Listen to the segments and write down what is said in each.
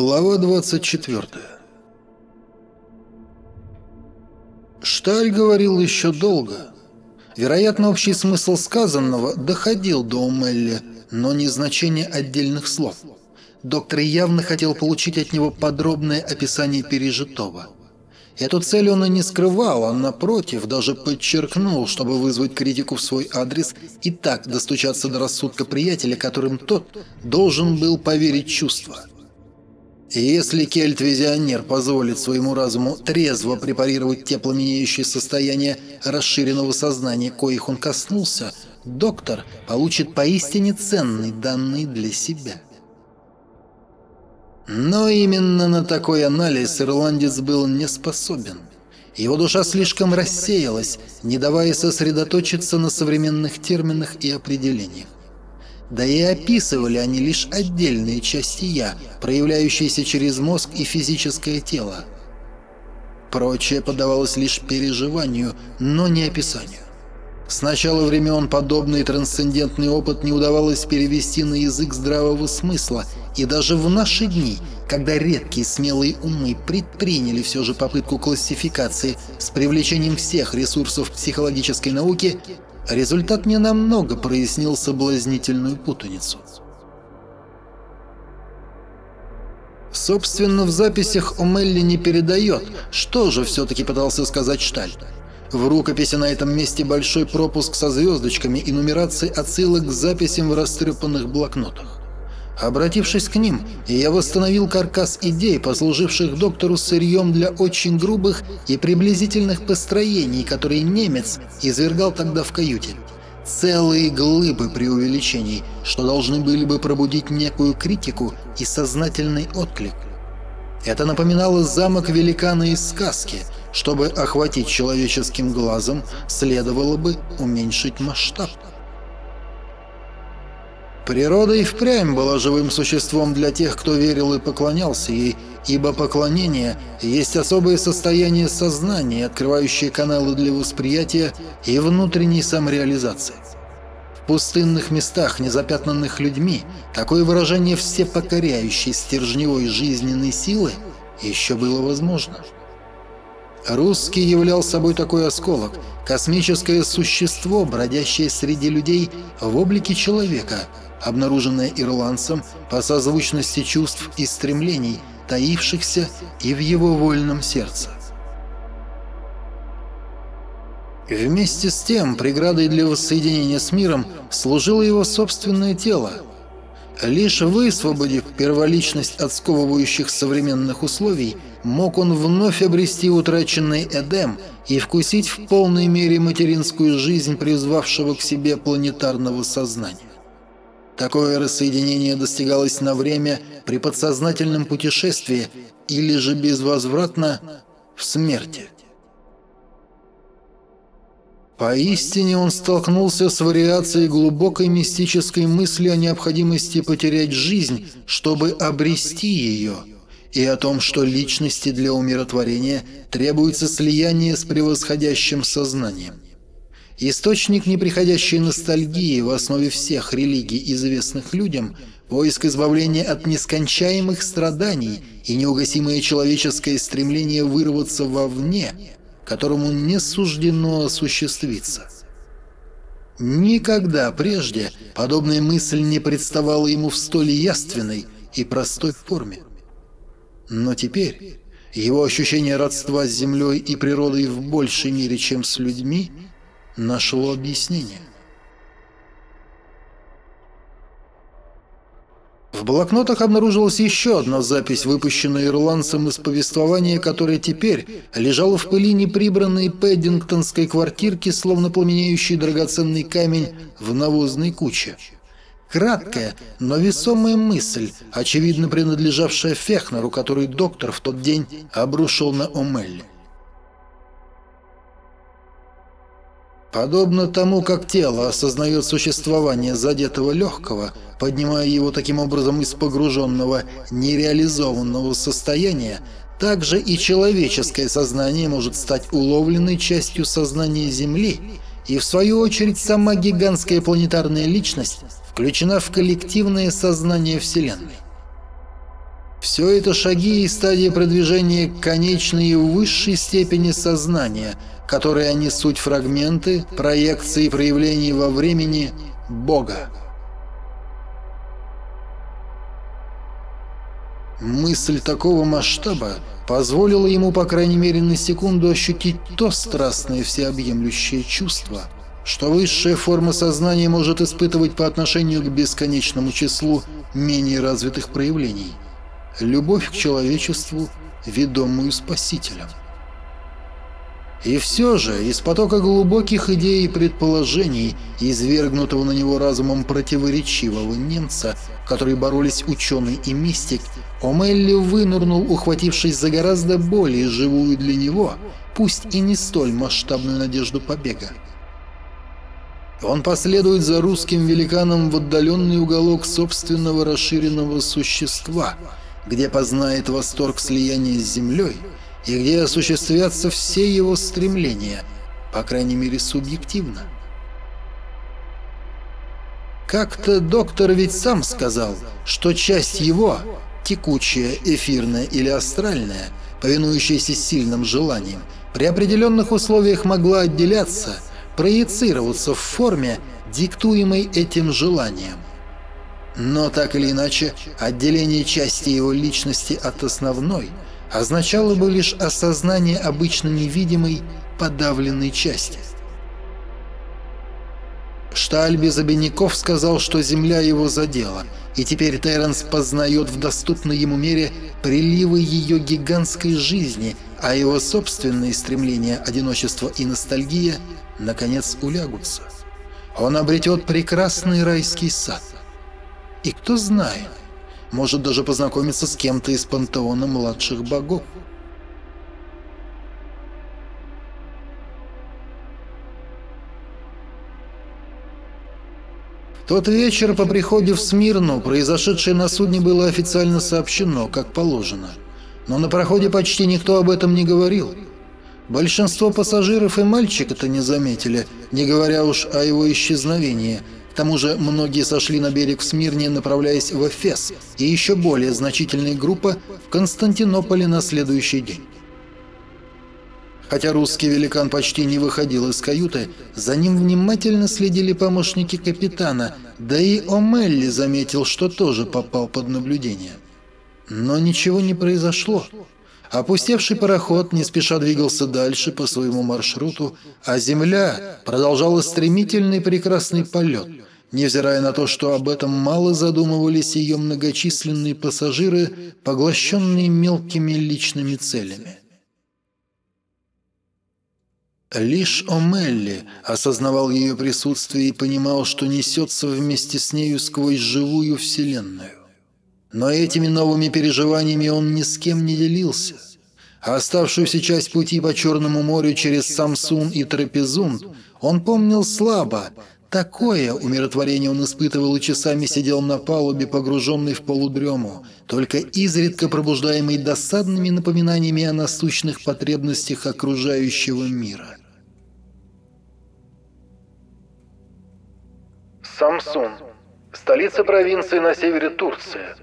Глава 24 Шталь говорил еще долго. Вероятно, общий смысл сказанного доходил до Умелли, но не значение отдельных слов. Доктор явно хотел получить от него подробное описание пережитого. Эту цель он и не скрывал, а напротив даже подчеркнул, чтобы вызвать критику в свой адрес и так достучаться до рассудка приятеля, которым тот должен был поверить чувства. Если кельт-визионер позволит своему разуму трезво препарировать те пламенеющие состояния расширенного сознания, коих он коснулся, доктор получит поистине ценный данный для себя. Но именно на такой анализ ирландец был не способен. Его душа слишком рассеялась, не давая сосредоточиться на современных терминах и определениях. Да и описывали они лишь отдельные части «я», проявляющиеся через мозг и физическое тело. Прочее подавалось лишь переживанию, но не описанию. С начала времен подобный трансцендентный опыт не удавалось перевести на язык здравого смысла, и даже в наши дни, когда редкие смелые умы предприняли все же попытку классификации с привлечением всех ресурсов психологической науки, Результат не намного прояснил соблазнительную путаницу. Собственно, в записях Омелли не передает, что же все-таки пытался сказать Шталь. В рукописи на этом месте большой пропуск со звездочками и нумерацией отсылок к записям в растрепанных блокнотах. Обратившись к ним, я восстановил каркас идей, послуживших доктору сырьем для очень грубых и приблизительных построений, которые немец извергал тогда в каюте. Целые глыбы преувеличений, что должны были бы пробудить некую критику и сознательный отклик. Это напоминало замок великана из сказки. Чтобы охватить человеческим глазом, следовало бы уменьшить масштаб. Природа и впрямь была живым существом для тех, кто верил и поклонялся ей, ибо поклонение есть особое состояние сознания, открывающее каналы для восприятия и внутренней самореализации. В пустынных местах, незапятнанных людьми, такое выражение всепокоряющей стержневой жизненной силы еще было возможно. Русский являл собой такой осколок, космическое существо, бродящее среди людей в облике человека – обнаруженное ирландцем по созвучности чувств и стремлений, таившихся и в его вольном сердце. Вместе с тем, преградой для воссоединения с миром служило его собственное тело. Лишь высвободив перволичность от сковывающих современных условий, мог он вновь обрести утраченный Эдем и вкусить в полной мере материнскую жизнь призвавшего к себе планетарного сознания. Такое рассоединение достигалось на время при подсознательном путешествии или же безвозвратно в смерти. Поистине он столкнулся с вариацией глубокой мистической мысли о необходимости потерять жизнь, чтобы обрести ее, и о том, что личности для умиротворения требуется слияние с превосходящим сознанием. Источник неприходящей ностальгии в основе всех религий, известных людям, поиск избавления от нескончаемых страданий и неугасимое человеческое стремление вырваться вовне, которому не суждено осуществиться. Никогда прежде подобная мысль не представала ему в столь яственной и простой форме. Но теперь его ощущение родства с землей и природой в большей мере, чем с людьми – нашло объяснение. В блокнотах обнаружилась еще одна запись, выпущенная ирландцем из повествования, которое теперь лежало в пыли неприбранной пэддингтонской квартирки, словно пламенеющий драгоценный камень в навозной куче. Краткая, но весомая мысль, очевидно принадлежавшая Фехнеру, который доктор в тот день обрушил на Омелли. Подобно тому, как тело осознает существование задетого легкого, поднимая его таким образом из погруженного, нереализованного состояния, также и человеческое сознание может стать уловленной частью сознания Земли, и в свою очередь сама гигантская планетарная личность включена в коллективное сознание Вселенной. Все это шаги и стадии продвижения конечной и высшей степени сознания, которые они суть фрагменты, проекции и проявлений во времени Бога. Мысль такого масштаба позволила ему, по крайней мере, на секунду ощутить то страстное всеобъемлющее чувство, что высшая форма сознания может испытывать по отношению к бесконечному числу менее развитых проявлений – любовь к человечеству, ведомую Спасителем. И все же, из потока глубоких идей и предположений, извергнутого на него разумом противоречивого немца, которые боролись ученый и мистик, Омелли вынырнул, ухватившись за гораздо более живую для него, пусть и не столь масштабную надежду побега. Он последует за русским великаном в отдаленный уголок собственного расширенного существа – где познает восторг слияния с землей и где осуществятся все его стремления, по крайней мере субъективно. Как-то доктор ведь сам сказал, что часть его, текучая, эфирная или астральная, повинующаяся сильным желаниям, при определенных условиях могла отделяться, проецироваться в форме, диктуемой этим желанием. Но так или иначе, отделение части его личности от основной означало бы лишь осознание обычно невидимой, подавленной части. Шталь без сказал, что земля его задела, и теперь Терренс познает в доступной ему мере приливы ее гигантской жизни, а его собственные стремления, одиночество и ностальгия наконец улягутся. Он обретет прекрасный райский сад – и кто знает, может даже познакомиться с кем-то из пантеона младших богов. тот вечер по приходе в Смирну произошедшее на судне было официально сообщено, как положено. Но на проходе почти никто об этом не говорил. Большинство пассажиров и мальчик это не заметили, не говоря уж о его исчезновении – тому же многие сошли на берег в Смирне, направляясь в Эфес, и еще более значительная группа в Константинополе на следующий день. Хотя русский великан почти не выходил из каюты, за ним внимательно следили помощники капитана, да и О'Мелли заметил, что тоже попал под наблюдение. Но ничего не произошло. Опустевший пароход не спеша двигался дальше по своему маршруту, а Земля продолжала стремительный прекрасный полет, невзирая на то, что об этом мало задумывались ее многочисленные пассажиры, поглощенные мелкими личными целями. Лишь О'Мелли осознавал ее присутствие и понимал, что несется вместе с нею сквозь живую вселенную. Но этими новыми переживаниями он ни с кем не делился. А оставшуюся часть пути по Черному морю через Самсун и Трапезун он помнил слабо. Такое умиротворение он испытывал и часами сидел на палубе, погруженный в полудрему, только изредка пробуждаемый досадными напоминаниями о насущных потребностях окружающего мира. Самсун. Столица провинции на севере Турции.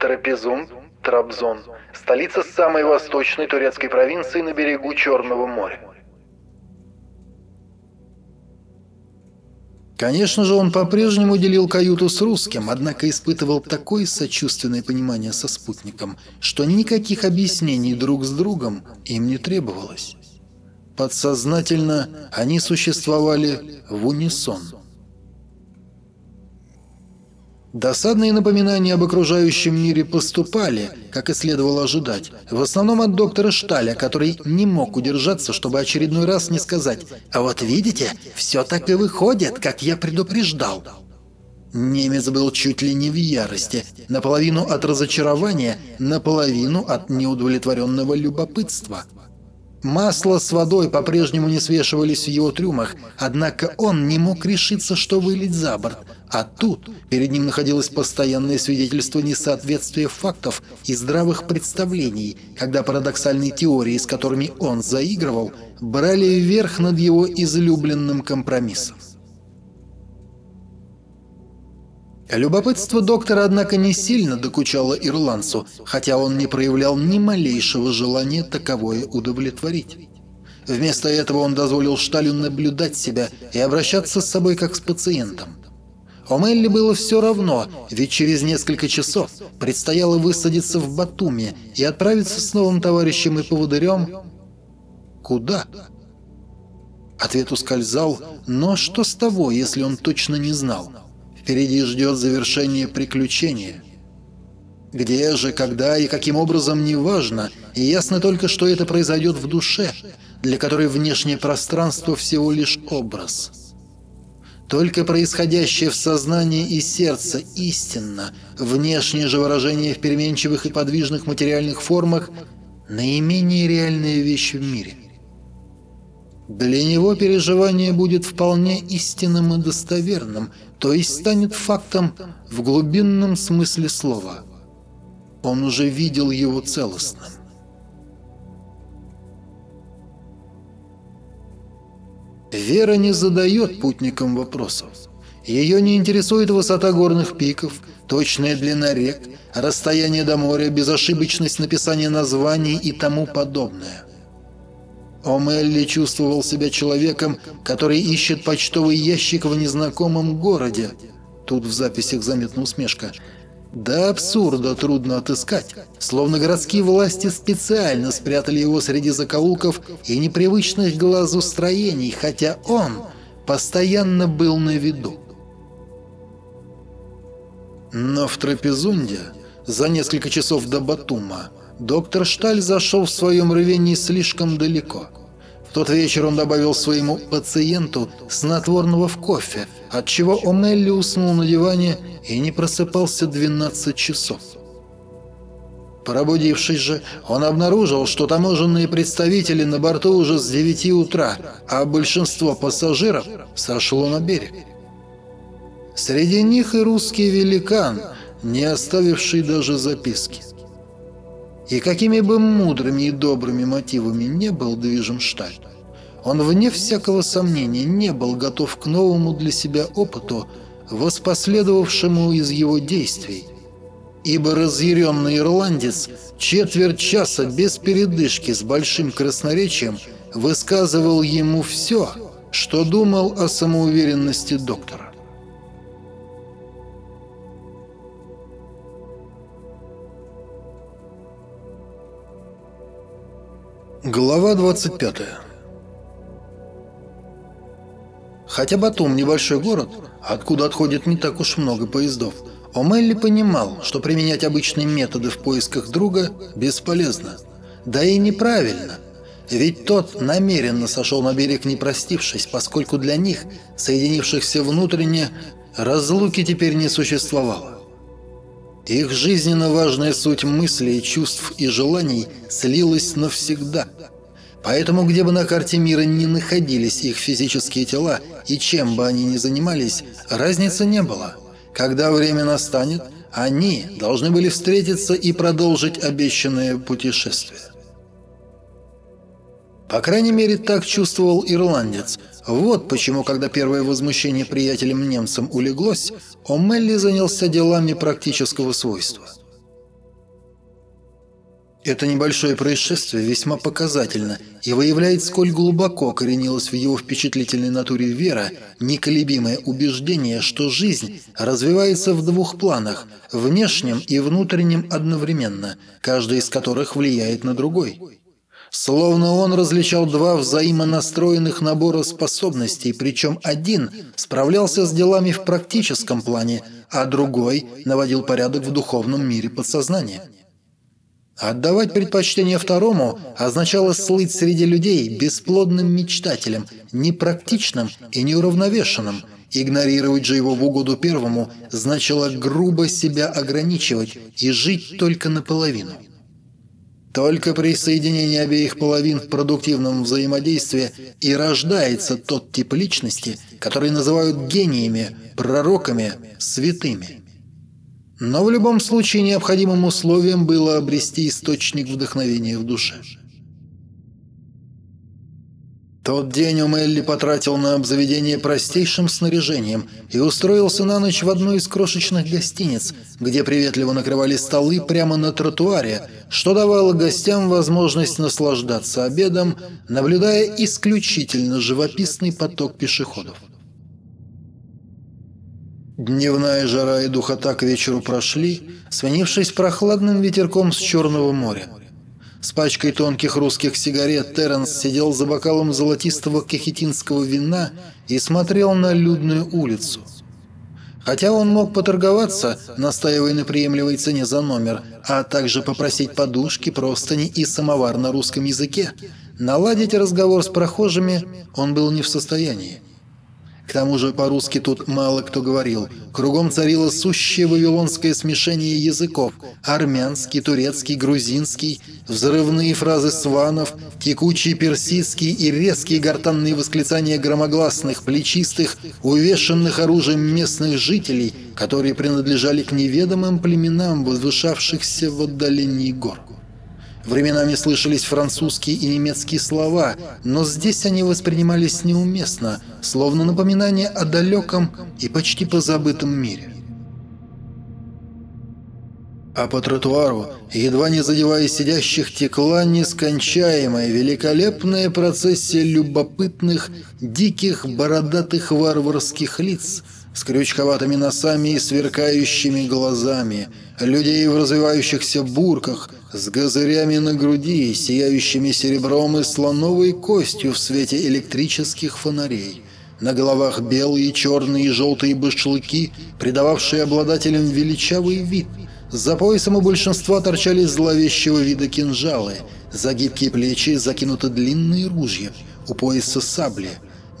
Трапезун, Трабзон, столица самой восточной турецкой провинции на берегу Черного моря. Конечно же, он по-прежнему делил каюту с русским, однако испытывал такое сочувственное понимание со спутником, что никаких объяснений друг с другом им не требовалось. Подсознательно они существовали в унисон. Досадные напоминания об окружающем мире поступали, как и следовало ожидать, в основном от доктора Шталя, который не мог удержаться, чтобы очередной раз не сказать «А вот видите, все так и выходит, как я предупреждал». Немец был чуть ли не в ярости, наполовину от разочарования, наполовину от неудовлетворенного любопытства – Масло с водой по-прежнему не свешивались в его трюмах, однако он не мог решиться, что вылить за борт. А тут перед ним находилось постоянное свидетельство несоответствия фактов и здравых представлений, когда парадоксальные теории, с которыми он заигрывал, брали верх над его излюбленным компромиссом. Любопытство доктора, однако, не сильно докучало ирландцу, хотя он не проявлял ни малейшего желания таковое удовлетворить. Вместо этого он дозволил Шталю наблюдать себя и обращаться с собой как с пациентом. О Мелли было все равно, ведь через несколько часов предстояло высадиться в Батуми и отправиться с новым товарищем и поводырем... Куда? Ответ ускользал, но что с того, если он точно не знал? Впереди ждет завершение приключения. Где же, когда и каким образом, неважно, и ясно только, что это произойдет в душе, для которой внешнее пространство всего лишь образ. Только происходящее в сознании и сердце истинно, внешнее же выражение в переменчивых и подвижных материальных формах – наименее реальная вещь в мире. Для него переживание будет вполне истинным и достоверным, то есть станет фактом в глубинном смысле слова. Он уже видел его целостным. Вера не задает путникам вопросов. Ее не интересует высота горных пиков, точная длина рек, расстояние до моря, безошибочность написания названий и тому подобное. О'Мелли чувствовал себя человеком, который ищет почтовый ящик в незнакомом городе. Тут в записях заметна усмешка – до абсурда трудно отыскать, словно городские власти специально спрятали его среди закоулков и непривычных глазу строений, хотя он постоянно был на виду. Но в Трапезунде, за несколько часов до Батума, доктор Шталь зашел в своем рвении слишком далеко – тот вечер он добавил своему пациенту снотворного в кофе, отчего Омелли уснул на диване и не просыпался 12 часов. Пробудившись же, он обнаружил, что таможенные представители на борту уже с 9 утра, а большинство пассажиров сошло на берег. Среди них и русский великан, не оставивший даже записки. И какими бы мудрыми и добрыми мотивами не был движим Шталь, он, вне всякого сомнения, не был готов к новому для себя опыту, воспоследовавшему из его действий. Ибо разъяренный ирландец четверть часа без передышки с большим красноречием высказывал ему все, что думал о самоуверенности доктора. Глава 25 Хотя Батум – небольшой город, откуда отходит не так уж много поездов, О'Мелли понимал, что применять обычные методы в поисках друга бесполезно. Да и неправильно. Ведь тот намеренно сошел на берег не простившись, поскольку для них, соединившихся внутренне, разлуки теперь не существовало. Их жизненно важная суть мыслей, чувств и желаний слилась навсегда. Поэтому, где бы на карте мира ни находились их физические тела и чем бы они ни занимались, разницы не было. Когда время настанет, они должны были встретиться и продолжить обещанное путешествие. По крайней мере, так чувствовал ирландец. Вот почему, когда первое возмущение приятелем-немцам улеглось, О'Мелли занялся делами практического свойства. Это небольшое происшествие весьма показательно и выявляет, сколь глубоко коренилась в его впечатлительной натуре вера, неколебимое убеждение, что жизнь развивается в двух планах – внешнем и внутреннем одновременно, каждый из которых влияет на другой. Словно он различал два взаимонастроенных набора способностей, причем один справлялся с делами в практическом плане, а другой наводил порядок в духовном мире подсознания. Отдавать предпочтение второму означало слыть среди людей бесплодным мечтателем, непрактичным и неуравновешенным. Игнорировать же его в угоду первому значило грубо себя ограничивать и жить только наполовину. Только при соединении обеих половин в продуктивном взаимодействии и рождается тот тип личности, который называют гениями, пророками, святыми. Но в любом случае необходимым условием было обрести источник вдохновения в душе. Тот день Умелли потратил на обзаведение простейшим снаряжением и устроился на ночь в одной из крошечных гостиниц, где приветливо накрывали столы прямо на тротуаре, что давало гостям возможность наслаждаться обедом, наблюдая исключительно живописный поток пешеходов. Дневная жара и духота к вечеру прошли, сменившись прохладным ветерком с Черного моря. С пачкой тонких русских сигарет Терренс сидел за бокалом золотистого кахетинского вина и смотрел на людную улицу. Хотя он мог поторговаться, настаивая на приемлемой цене за номер, а также попросить подушки, простыни и самовар на русском языке, наладить разговор с прохожими он был не в состоянии. К тому же по-русски тут мало кто говорил. Кругом царило сущее вавилонское смешение языков. Армянский, турецкий, грузинский, взрывные фразы сванов, текучий персидский и резкие гортанные восклицания громогласных, плечистых, увешанных оружием местных жителей, которые принадлежали к неведомым племенам, возвышавшихся в отдалении гор. Временами слышались французские и немецкие слова, но здесь они воспринимались неуместно, словно напоминание о далеком и почти позабытом мире. А по тротуару, едва не задевая сидящих, текла нескончаемая, великолепная процессия любопытных, диких, бородатых варварских лиц с крючковатыми носами и сверкающими глазами, людей в развивающихся бурках – с газырями на груди, сияющими серебром и слоновой костью в свете электрических фонарей. На головах белые, черные и желтые башлыки, придававшие обладателям величавый вид. За поясом у большинства торчали зловещего вида кинжалы. За гибкие плечи закинуты длинные ружья. У пояса сабли.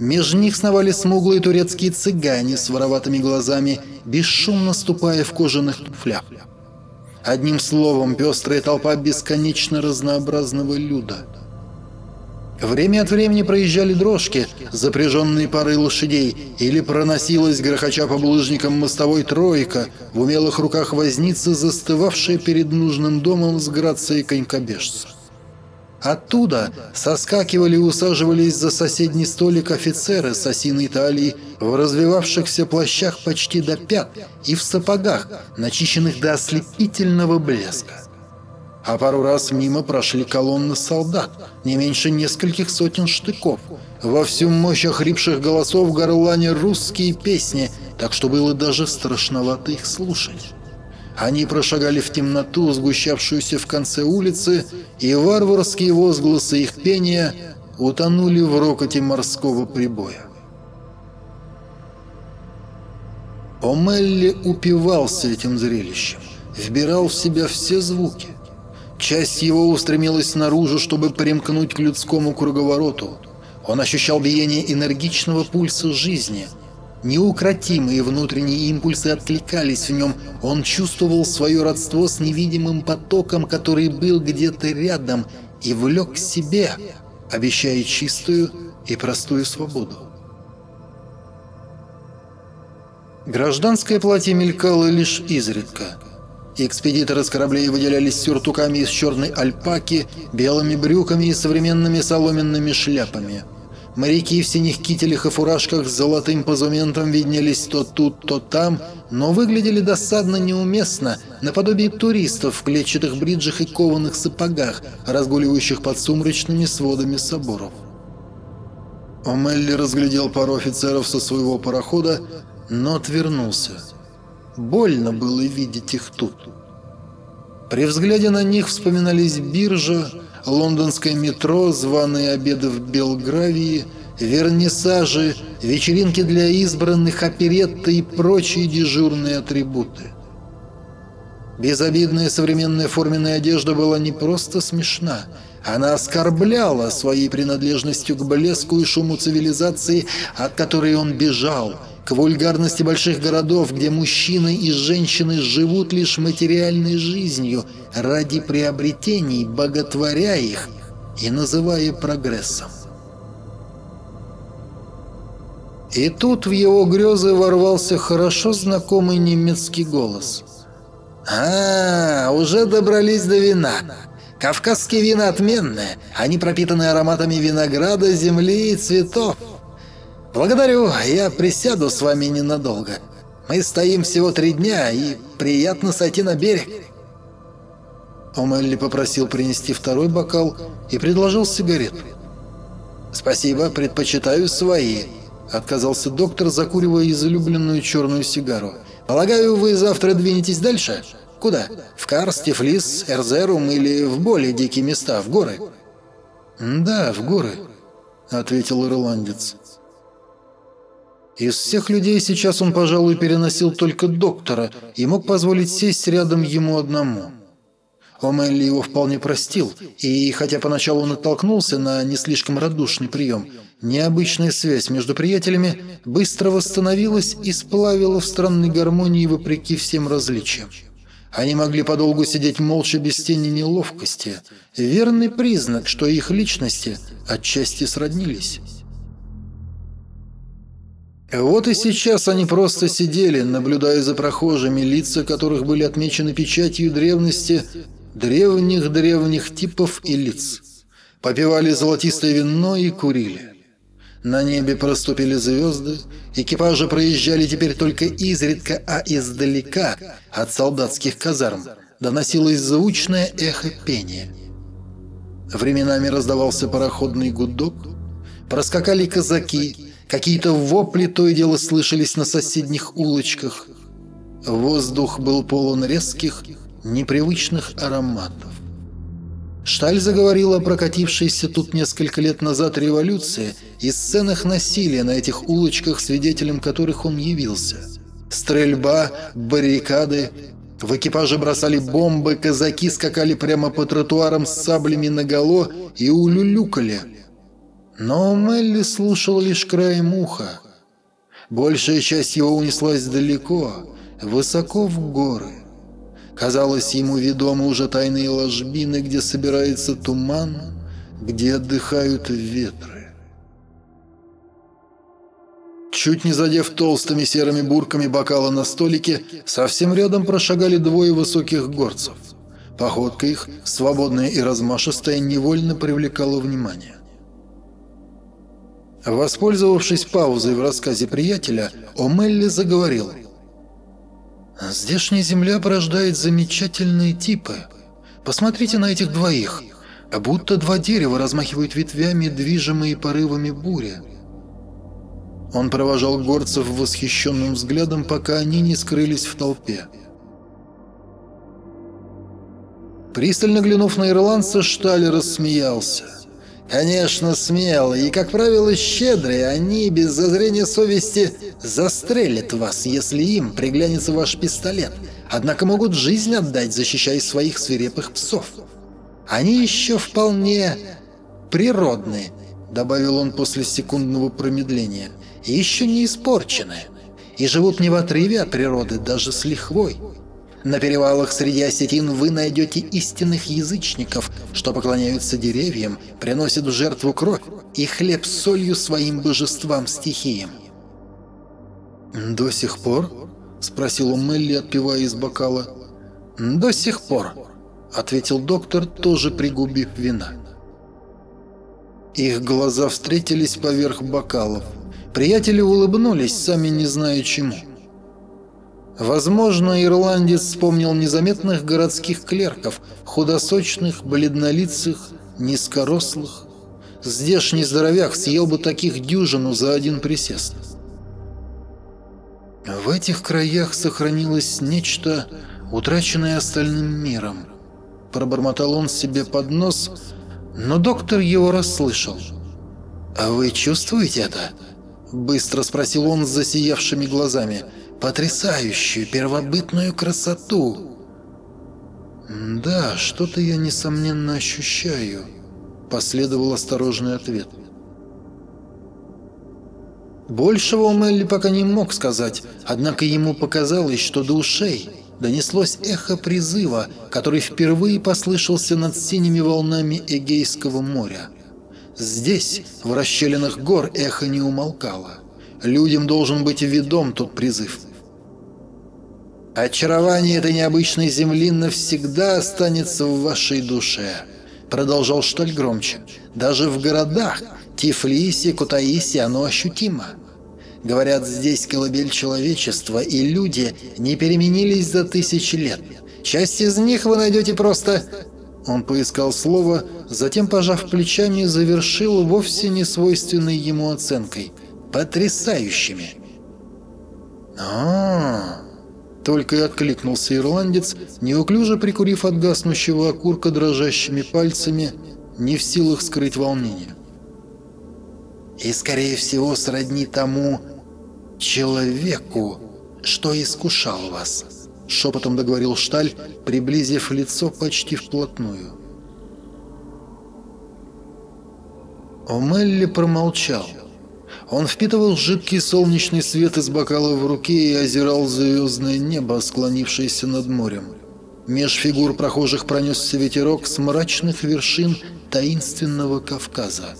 Меж них сновали смуглые турецкие цыгане с вороватыми глазами, бесшумно ступая в кожаных туфлях. Одним словом, пестрая толпа бесконечно разнообразного люда. Время от времени проезжали дрожки, запряженные парой лошадей, или проносилась, грохоча по булыжникам мостовой тройка, в умелых руках возницы, застывавшая перед нужным домом с грацией конькобежца. Оттуда соскакивали и усаживались за соседний столик офицеры с осиной талии в развивавшихся плащах почти до пят и в сапогах, начищенных до ослепительного блеска. А пару раз мимо прошли колонны солдат, не меньше нескольких сотен штыков. Во всю мощь охрипших голосов горлане русские песни, так что было даже страшновато их слушать. Они прошагали в темноту, сгущавшуюся в конце улицы, и варварские возгласы их пения утонули в рокоте морского прибоя. Омелли упивался этим зрелищем, вбирал в себя все звуки. Часть его устремилась наружу, чтобы примкнуть к людскому круговороту. Он ощущал биение энергичного пульса жизни – Неукротимые внутренние импульсы откликались в нем. Он чувствовал свое родство с невидимым потоком, который был где-то рядом, и влек к себе, обещая чистую и простую свободу. Гражданское платье мелькало лишь изредка. Экспедиторы с кораблей выделялись сюртуками из черной альпаки, белыми брюками и современными соломенными шляпами – Моряки в синих кителях и фуражках с золотым позументом виднелись то тут, то там, но выглядели досадно неуместно, наподобие туристов в клетчатых бриджах и кованых сапогах, разгуливающих под сумрачными сводами соборов. Омелли разглядел пару офицеров со своего парохода, но отвернулся. Больно было видеть их тут. При взгляде на них вспоминались биржа, лондонское метро, званые обеды в Белгравии, вернисажи, вечеринки для избранных, оперетты и прочие дежурные атрибуты. Безобидная современная форменная одежда была не просто смешна, она оскорбляла своей принадлежностью к блеску и шуму цивилизации, от которой он бежал – к вульгарности больших городов, где мужчины и женщины живут лишь материальной жизнью ради приобретений, боготворя их и называя прогрессом. И тут в его грезы ворвался хорошо знакомый немецкий голос. «А, уже добрались до вина. Кавказские вина отменные. Они пропитаны ароматами винограда, земли и цветов. Благодарю, я присяду с вами ненадолго. Мы стоим всего три дня, и приятно сойти на берег». Омелли попросил принести второй бокал и предложил сигарету. «Спасибо, предпочитаю свои», — отказался доктор, закуривая излюбленную черную сигару. «Полагаю, вы завтра двинетесь дальше? Куда? В Карс, Тифлис, Эрзерум или в более дикие места, в горы?» «Да, в горы», — ответил ирландец. Из всех людей сейчас он, пожалуй, переносил только доктора и мог позволить сесть рядом ему одному. Омелли его вполне простил, и хотя поначалу он оттолкнулся на не слишком радушный прием, необычная связь между приятелями быстро восстановилась и сплавила в странной гармонии вопреки всем различиям. Они могли подолгу сидеть молча без тени неловкости, верный признак, что их личности отчасти сроднились. Вот и сейчас они просто сидели, наблюдая за прохожими, лица которых были отмечены печатью древности древних-древних типов и лиц. Попивали золотистое вино и курили. На небе проступили звезды, экипажи проезжали теперь только изредка, а издалека, от солдатских казарм, доносилось звучное эхо пения. Временами раздавался пароходный гудок, проскакали казаки, какие-то вопли то и дело слышались на соседних улочках. Воздух был полон резких, непривычных ароматов. Шталь заговорила о прокатившейся тут несколько лет назад революции и сценах насилия на этих улочках, свидетелем которых он явился. Стрельба, баррикады, в экипаже бросали бомбы, казаки скакали прямо по тротуарам с саблями наголо и улюлюкали. Но Мелли слушал лишь краем уха. Большая часть его унеслась далеко, высоко в горы. Казалось, ему ведомы уже тайные ложбины, где собирается туман, где отдыхают ветры. Чуть не задев толстыми серыми бурками бокала на столике, совсем рядом прошагали двое высоких горцев. Походка их, свободная и размашистая, невольно привлекала внимание. Воспользовавшись паузой в рассказе приятеля, О'Мелли заговорил – Здешняя земля порождает замечательные типы. Посмотрите на этих двоих. Будто два дерева размахивают ветвями, движимые порывами бури. Он провожал горцев восхищенным взглядом, пока они не скрылись в толпе. Пристально глянув на ирландца, Шталь рассмеялся. Конечно, смелые и, как правило, щедрые, они без зазрения совести застрелят вас, если им приглянется ваш пистолет. Однако могут жизнь отдать, защищая своих свирепых псов. Они еще вполне природные, добавил он после секундного промедления, и еще не испорченные, и живут не в отрыве от природы, даже с лихвой. На перевалах среди осетин вы найдете истинных язычников, что поклоняются деревьям, приносят в жертву кровь и хлеб с солью своим божествам-стихиям. «До сих пор?» — спросил Мелли, отпивая из бокала. «До сих пор», — ответил доктор, тоже пригубив вина. Их глаза встретились поверх бокалов. Приятели улыбнулись, сами не зная чему. Возможно, ирландец вспомнил незаметных городских клерков, худосочных, бледнолицых, низкорослых. Здешний здоровяк съел бы таких дюжину за один присест. В этих краях сохранилось нечто, утраченное остальным миром. Пробормотал он себе под нос, но доктор его расслышал. «А вы чувствуете это?» Быстро спросил он с засиявшими глазами – потрясающую первобытную красоту. «Да, что-то я, несомненно, ощущаю», — последовал осторожный ответ. Большего Мелли пока не мог сказать, однако ему показалось, что до ушей донеслось эхо призыва, который впервые послышался над синими волнами Эгейского моря. Здесь, в расщелинах гор, эхо не умолкало. Людям должен быть ведом тот призыв — Очарование этой необычной земли навсегда останется в вашей душе», — продолжал Шталь громче. «Даже в городах, Тифлисе, Кутаисе оно ощутимо. Говорят, здесь колыбель человечества, и люди не переменились за тысячи лет. Часть из них вы найдете просто...» Он поискал слово, затем, пожав плечами, завершил вовсе не свойственной ему оценкой. «Потрясающими!» а, Только и откликнулся ирландец, неуклюже прикурив от гаснущего окурка дрожащими пальцами, не в силах скрыть волнение. «И, скорее всего, сродни тому человеку, что искушал вас». — шепотом договорил Шталь, приблизив лицо почти вплотную. Омелли промолчал. Он впитывал жидкий солнечный свет из бокала в руке и озирал звездное небо, склонившееся над морем. Меж фигур прохожих пронесся ветерок с мрачных вершин таинственного Кавказа.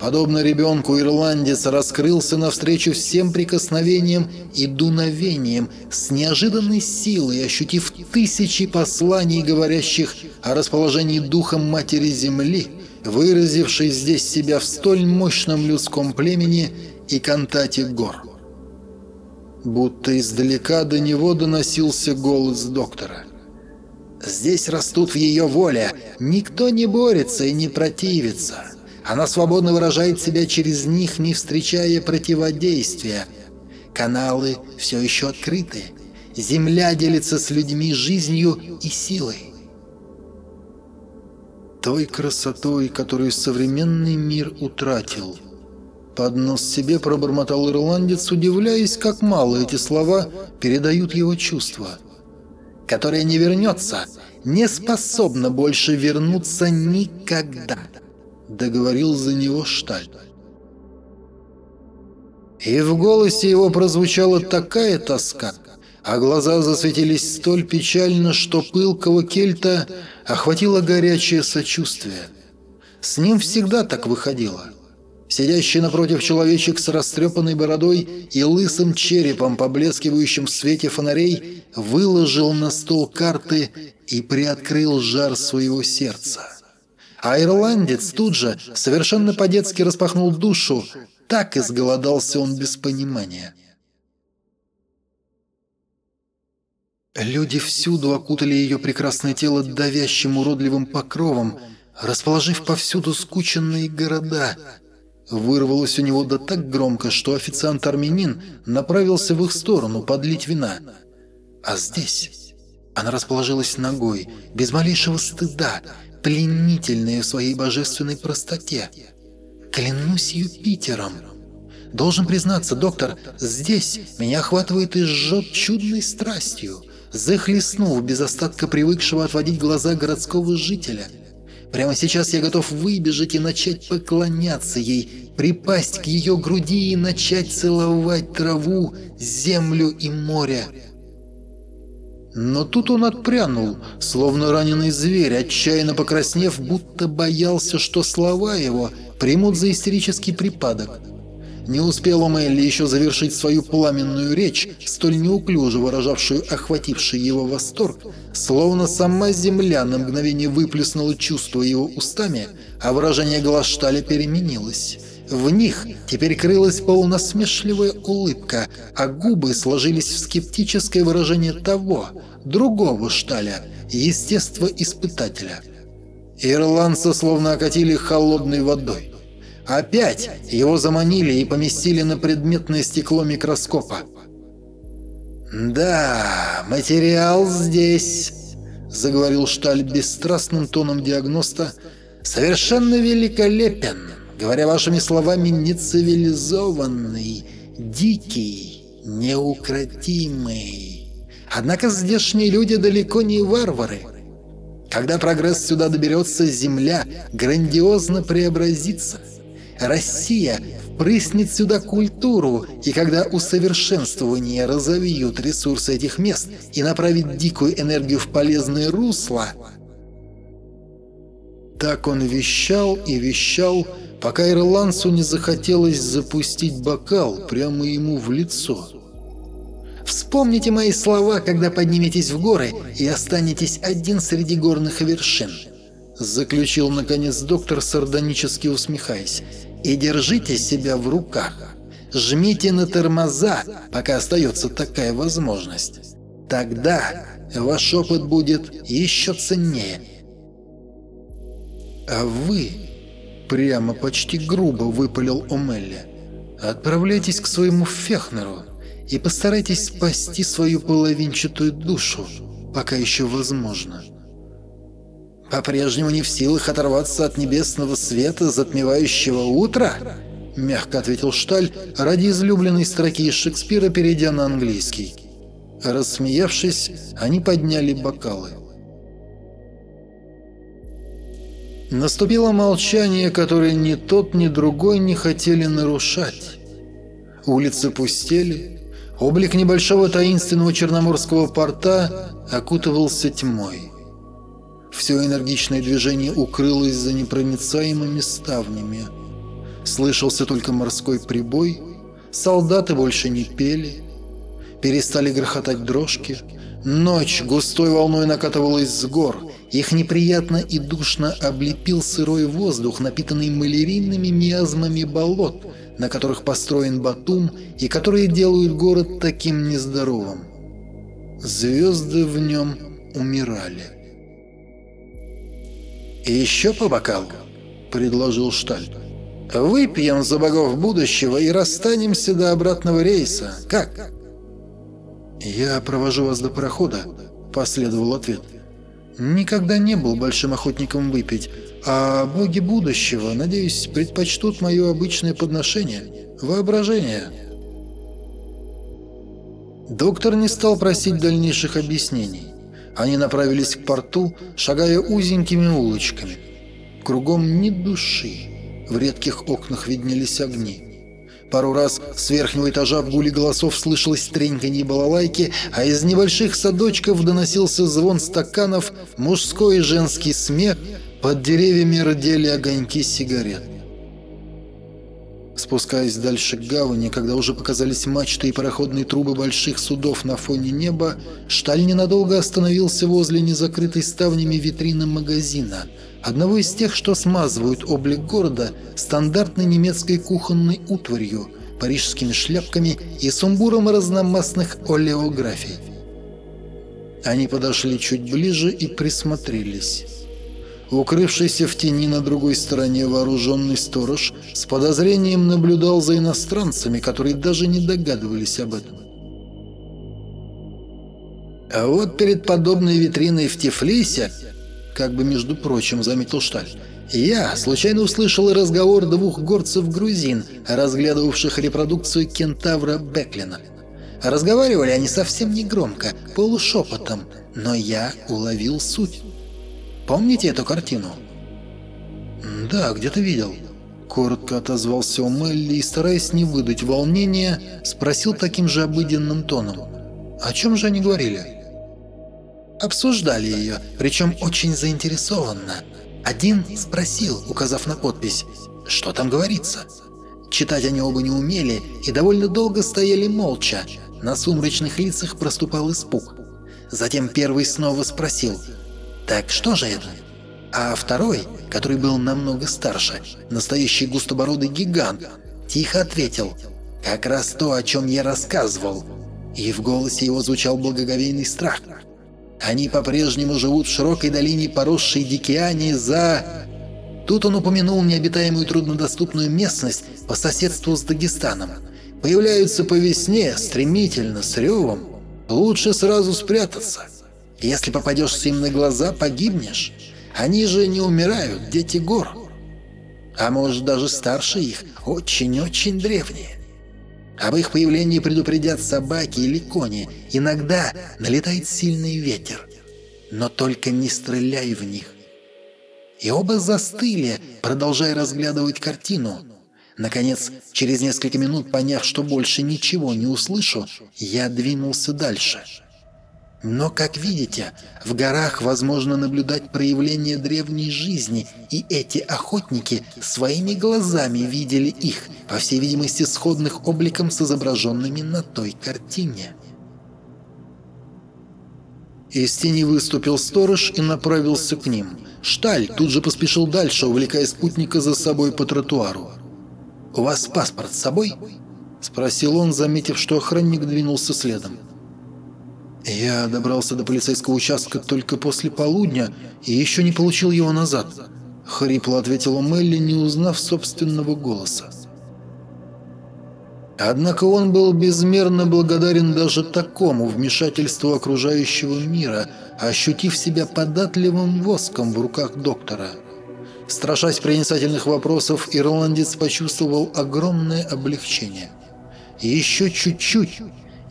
Подобно ребенку, ирландец раскрылся навстречу всем прикосновениям и дуновениям с неожиданной силой, ощутив тысячи посланий, говорящих о расположении духом Матери Земли, выразившей здесь себя в столь мощном людском племени и кантате гор. Будто издалека до него доносился голос доктора. «Здесь растут в ее воле, никто не борется и не противится». Она свободно выражает себя через них, не встречая противодействия. Каналы все еще открыты. Земля делится с людьми жизнью и силой. Той красотой, которую современный мир утратил. Под нос себе пробормотал ирландец, удивляясь, как мало эти слова передают его чувства. «Которая не вернется, не способна больше вернуться никогда» договорил за него Шталь. И в голосе его прозвучала такая тоска, а глаза засветились столь печально, что пылкого кельта охватило горячее сочувствие. С ним всегда так выходило. Сидящий напротив человечек с растрепанной бородой и лысым черепом, поблескивающим в свете фонарей, выложил на стол карты и приоткрыл жар своего сердца. А ирландец тут же совершенно по-детски распахнул душу, так изголодался он без понимания. Люди всюду окутали ее прекрасное тело давящим уродливым покровом, расположив повсюду скученные города. Вырвалось у него да так громко, что официант-армянин направился в их сторону подлить вина. А здесь она расположилась ногой, без малейшего стыда, пленительные в своей божественной простоте. Клянусь Юпитером. Должен признаться, доктор, здесь меня охватывает и жжет чудной страстью, захлестнув без остатка привыкшего отводить глаза городского жителя. Прямо сейчас я готов выбежать и начать поклоняться ей, припасть к ее груди и начать целовать траву, землю и море. Но тут он отпрянул, словно раненый зверь, отчаянно покраснев, будто боялся, что слова его примут за истерический припадок. Не успел Мелли еще завершить свою пламенную речь, столь неуклюже выражавшую охвативший его восторг, словно сама земля на мгновение выплеснула чувство его устами, а выражение глаз Шталя переменилось. В них теперь крылась полунасмешливая улыбка, а губы сложились в скептическое выражение того, другого Шталя, естествоиспытателя. Ирландца словно окатили холодной водой. Опять его заманили и поместили на предметное стекло микроскопа. «Да, материал здесь», — заговорил Шталь бесстрастным тоном диагноста, — «совершенно великолепен говоря вашими словами, нецивилизованный, дикий, неукротимый. Однако здешние люди далеко не варвары. Когда прогресс сюда доберется, Земля грандиозно преобразится. Россия впрыснет сюда культуру, и когда усовершенствование разовьют ресурсы этих мест и направит дикую энергию в полезное русло... Так он вещал и вещал, пока ирландцу не захотелось запустить бокал прямо ему в лицо. Вспомните мои слова, когда подниметесь в горы и останетесь один среди горных вершин. Заключил, наконец, доктор, сардонически усмехаясь. И держите себя в руках. Жмите на тормоза, пока остается такая возможность. Тогда ваш опыт будет еще ценнее. А вы, прямо почти грубо выпалил Омелли, отправляйтесь к своему Фехнеру и постарайтесь спасти свою половинчатую душу, пока еще возможно. По-прежнему не в силах оторваться от небесного света, затмевающего утро? Мягко ответил Шталь ради излюбленной строки из Шекспира, перейдя на английский. Рассмеявшись, они подняли бокалы. Наступило молчание, которое ни тот, ни другой не хотели нарушать. Улицы пустели, облик небольшого таинственного черноморского порта окутывался тьмой. Все энергичное движение укрылось за непроницаемыми ставнями. Слышался только морской прибой, солдаты больше не пели, перестали грохотать дрожки. Ночь густой волной накатывалась с гор, их неприятно и душно облепил сырой воздух, напитанный малярийными миазмами болот, на которых построен Батум и которые делают город таким нездоровым. Звезды в нем умирали. «И еще по бокалу», — предложил Шталь. «Выпьем за богов будущего и расстанемся до обратного рейса. Как?» «Я провожу вас до парохода», — последовал ответ. «Никогда не был большим охотником выпить, а боги будущего, надеюсь, предпочтут мое обычное подношение — воображение». Доктор не стал просить дальнейших объяснений. Они направились к порту, шагая узенькими улочками. Кругом ни души. В редких окнах виднелись огни. Пару раз с верхнего этажа в гуле голосов слышалось треньканье балалайки, а из небольших садочков доносился звон стаканов, мужской и женский смех, под деревьями рдели огоньки сигарет. Спускаясь дальше к гавани, когда уже показались мачты и пароходные трубы больших судов на фоне неба, Шталь ненадолго остановился возле незакрытой ставнями витрины магазина – одного из тех, что смазывают облик города стандартной немецкой кухонной утварью, парижскими шляпками и сумбуром разномастных олеографий. Они подошли чуть ближе и присмотрелись. Укрывшийся в тени на другой стороне вооруженный сторож с подозрением наблюдал за иностранцами, которые даже не догадывались об этом. А вот перед подобной витриной в Тифлисе как бы между прочим заметил Шталь. Я случайно услышал разговор двух горцев-грузин, разглядывавших репродукцию кентавра Беклина. Разговаривали они совсем не громко, полушепотом, но я уловил суть. Помните эту картину? Да, где-то видел. Коротко отозвался Омелли и, стараясь не выдать волнения, спросил таким же обыденным тоном. О чем же они говорили? обсуждали ее, причем очень заинтересованно. Один спросил, указав на подпись, что там говорится. Читать они оба не умели и довольно долго стояли молча. На сумрачных лицах проступал испуг. Затем первый снова спросил, «Так что же это?» А второй, который был намного старше, настоящий густобородый гигант, тихо ответил, «Как раз то, о чем я рассказывал». И в голосе его звучал благоговейный страх – они по-прежнему живут в широкой долине, поросшей дикиане за... Тут он упомянул необитаемую труднодоступную местность по соседству с Дагестаном. Появляются по весне, стремительно, с ревом. Лучше сразу спрятаться. Если попадешься им на глаза, погибнешь. Они же не умирают, дети гор. А может, даже старше их, очень-очень древние. Об их появлении предупредят собаки или кони. Иногда налетает сильный ветер. Но только не стреляй в них. И оба застыли, продолжая разглядывать картину. Наконец, через несколько минут, поняв, что больше ничего не услышу, я двинулся дальше. Но, как видите, в горах возможно наблюдать проявление древней жизни, и эти охотники своими глазами видели их, по всей видимости, сходных обликом с изображенными на той картине. Из тени выступил сторож и направился к ним. Шталь тут же поспешил дальше, увлекая спутника за собой по тротуару. «У вас паспорт с собой?» – спросил он, заметив, что охранник двинулся следом. «Я добрался до полицейского участка только после полудня и еще не получил его назад», – хрипло ответила Мелли, не узнав собственного голоса. Однако он был безмерно благодарен даже такому вмешательству окружающего мира, ощутив себя податливым воском в руках доктора. Страшась проницательных вопросов, ирландец почувствовал огромное облегчение. Еще чуть-чуть,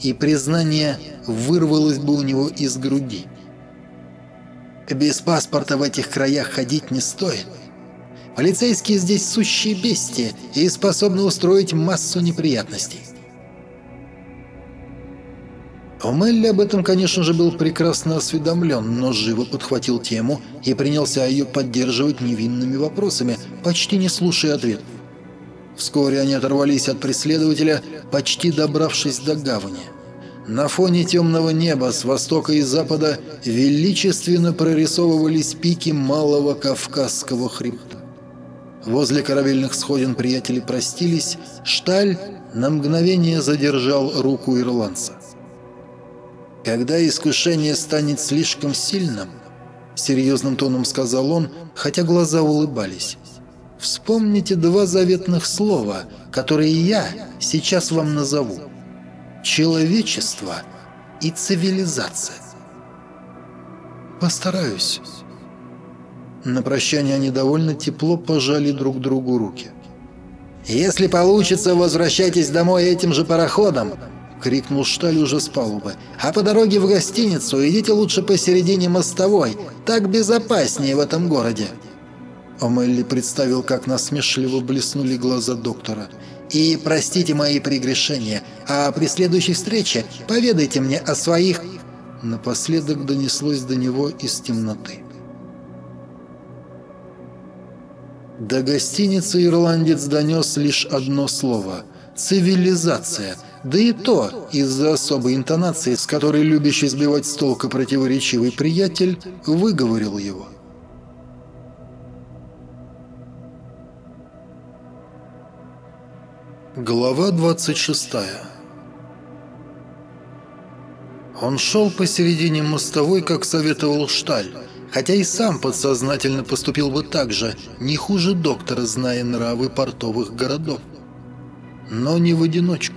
и признание вырвалось бы у него из груди. Без паспорта в этих краях ходить не стоит. Полицейские здесь сущие бестии и способны устроить массу неприятностей. Омелли об этом, конечно же, был прекрасно осведомлен, но живо подхватил тему и принялся ее поддерживать невинными вопросами, почти не слушая ответ. Вскоре они оторвались от преследователя, почти добравшись до гавани. На фоне темного неба с востока и запада величественно прорисовывались пики Малого Кавказского хребта. Возле корабельных сходин приятели простились, Шталь на мгновение задержал руку ирландца. «Когда искушение станет слишком сильным», — серьезным тоном сказал он, хотя глаза улыбались, — «вспомните два заветных слова, которые я сейчас вам назову. Человечество и цивилизация». «Постараюсь», на прощание они довольно тепло пожали друг другу руки. «Если получится, возвращайтесь домой этим же пароходом!» — крикнул Шталь уже с палубы. «А по дороге в гостиницу идите лучше посередине мостовой. Так безопаснее в этом городе!» Омелли представил, как насмешливо блеснули глаза доктора. «И простите мои прегрешения, а при следующей встрече поведайте мне о своих...» Напоследок донеслось до него из темноты. До гостиницы ирландец донес лишь одно слово – «цивилизация», да и то из-за особой интонации, с которой любящий сбивать с толка противоречивый приятель выговорил его. Глава 26 Он шел посередине мостовой, как советовал Шталь, хотя и сам подсознательно поступил бы так же, не хуже доктора, зная нравы портовых городов. Но не в одиночку.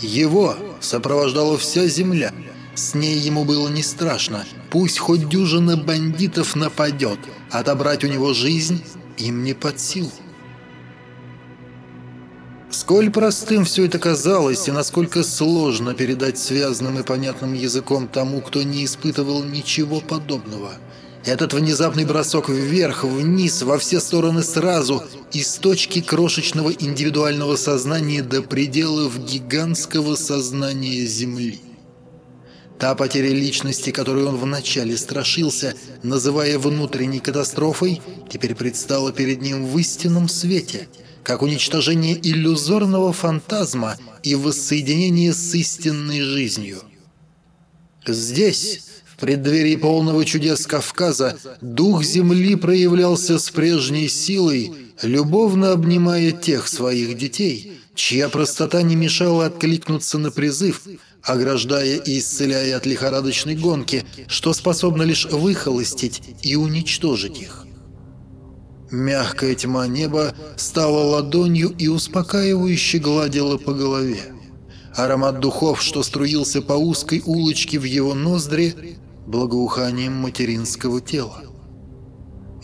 Его сопровождала вся земля. С ней ему было не страшно. Пусть хоть дюжина бандитов нападет, отобрать у него жизнь им не под силу. Сколь простым все это казалось, и насколько сложно передать связанным и понятным языком тому, кто не испытывал ничего подобного – этот внезапный бросок вверх, вниз, во все стороны сразу, из точки крошечного индивидуального сознания до пределов гигантского сознания Земли. Та потеря личности, которую он вначале страшился, называя внутренней катастрофой, теперь предстала перед ним в истинном свете, как уничтожение иллюзорного фантазма и воссоединение с истинной жизнью. Здесь, в преддверии полного чудес Кавказа дух земли проявлялся с прежней силой, любовно обнимая тех своих детей, чья простота не мешала откликнуться на призыв, ограждая и исцеляя от лихорадочной гонки, что способно лишь выхолостить и уничтожить их. Мягкая тьма неба стала ладонью и успокаивающе гладила по голове. Аромат духов, что струился по узкой улочке в его ноздри, благоуханием материнского тела.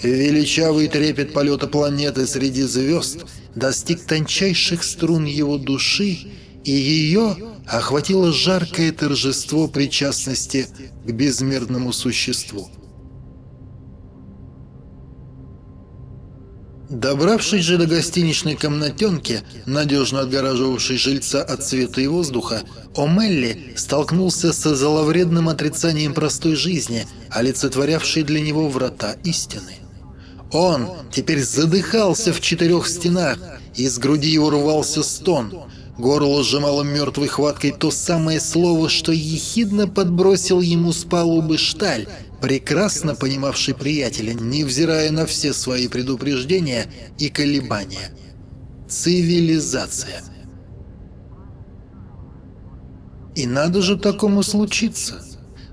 Величавый трепет полета планеты среди звезд достиг тончайших струн его души, и ее охватило жаркое торжество причастности к безмерному существу. Добравшись же до гостиничной комнатенки, надежно отгораживавшей жильца от света и воздуха, О'Мелли столкнулся с зловредным отрицанием простой жизни, олицетворявшей для него врата истины. Он теперь задыхался в четырех стенах, из груди его рвался стон. Горло сжимало мертвой хваткой то самое слово, что ехидно подбросил ему с палубы шталь, прекрасно понимавший приятеля, невзирая на все свои предупреждения и колебания. Цивилизация. И надо же такому случиться.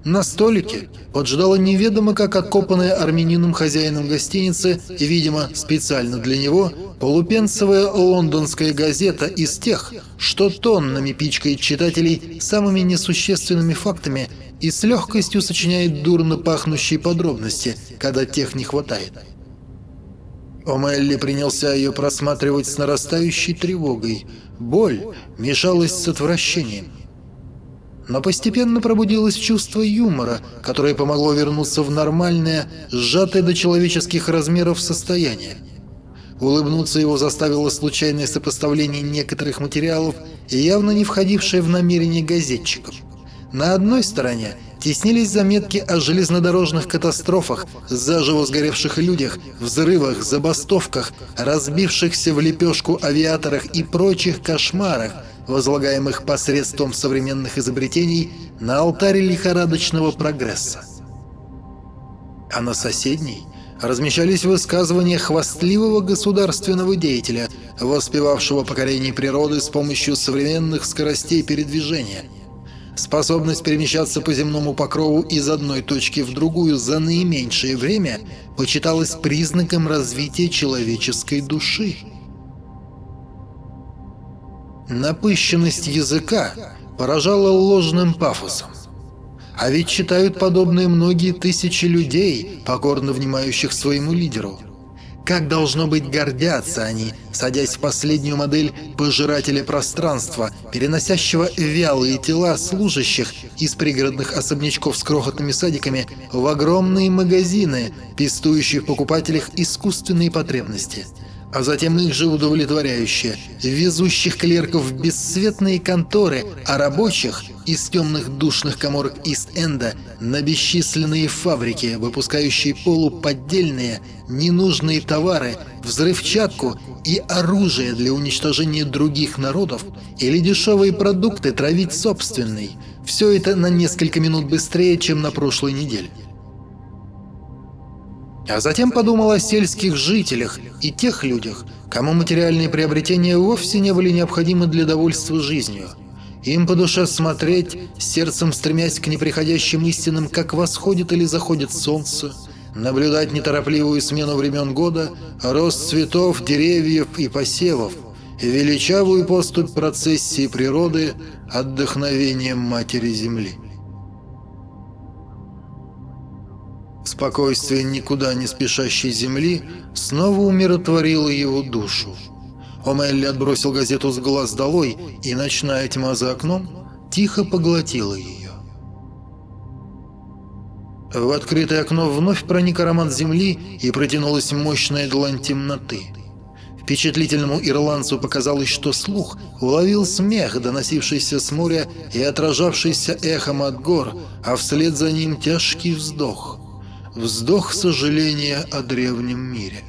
На столике поджидала неведомо как откопанная армянином хозяином гостиницы, и, видимо, специально для него, полупенцевая лондонская газета из тех, что тоннами пичкает читателей самыми несущественными фактами и с легкостью сочиняет дурно пахнущие подробности, когда тех не хватает. Омелли принялся ее просматривать с нарастающей тревогой. Боль мешалась с отвращением. Но постепенно пробудилось чувство юмора, которое помогло вернуться в нормальное, сжатое до человеческих размеров состояние. Улыбнуться его заставило случайное сопоставление некоторых материалов, явно не входившее в намерение газетчиков. На одной стороне теснились заметки о железнодорожных катастрофах, заживо сгоревших людях, взрывах, забастовках, разбившихся в лепешку авиаторах и прочих кошмарах, возлагаемых посредством современных изобретений на алтаре лихорадочного прогресса. А на соседней размещались высказывания хвастливого государственного деятеля, воспевавшего покорение природы с помощью современных скоростей передвижения. Способность перемещаться по земному покрову из одной точки в другую за наименьшее время почиталась признаком развития человеческой души. Напыщенность языка поражала ложным пафосом. А ведь читают подобные многие тысячи людей, покорно внимающих своему лидеру. Как должно быть гордятся они, садясь в последнюю модель пожирателя пространства, переносящего вялые тела служащих из пригородных особнячков с крохотными садиками в огромные магазины, пестующих покупателях искусственные потребности – а затем их же удовлетворяющее, везущих клерков в бесцветные конторы, а рабочих из темных душных коморок Ист-Энда на бесчисленные фабрики, выпускающие полуподдельные, ненужные товары, взрывчатку и оружие для уничтожения других народов, или дешевые продукты травить собственный. Все это на несколько минут быстрее, чем на прошлой неделе. А затем подумал о сельских жителях и тех людях, кому материальные приобретения вовсе не были необходимы для довольства жизнью. Им по душе смотреть, сердцем стремясь к неприходящим истинам, как восходит или заходит солнце, наблюдать неторопливую смену времен года, рост цветов, деревьев и посевов, величавую поступь процессии природы, отдохновением Матери Земли. Спокойствие никуда не спешащей земли снова умиротворило его душу. Омелли отбросил газету с глаз долой, и ночная тьма за окном тихо поглотила ее. В открытое окно вновь проник аромат земли и протянулась мощная длань темноты. Впечатлительному ирландцу показалось, что слух уловил смех, доносившийся с моря и отражавшийся эхом от гор, а вслед за ним тяжкий вздох – Вздох сожаления о древнем мире.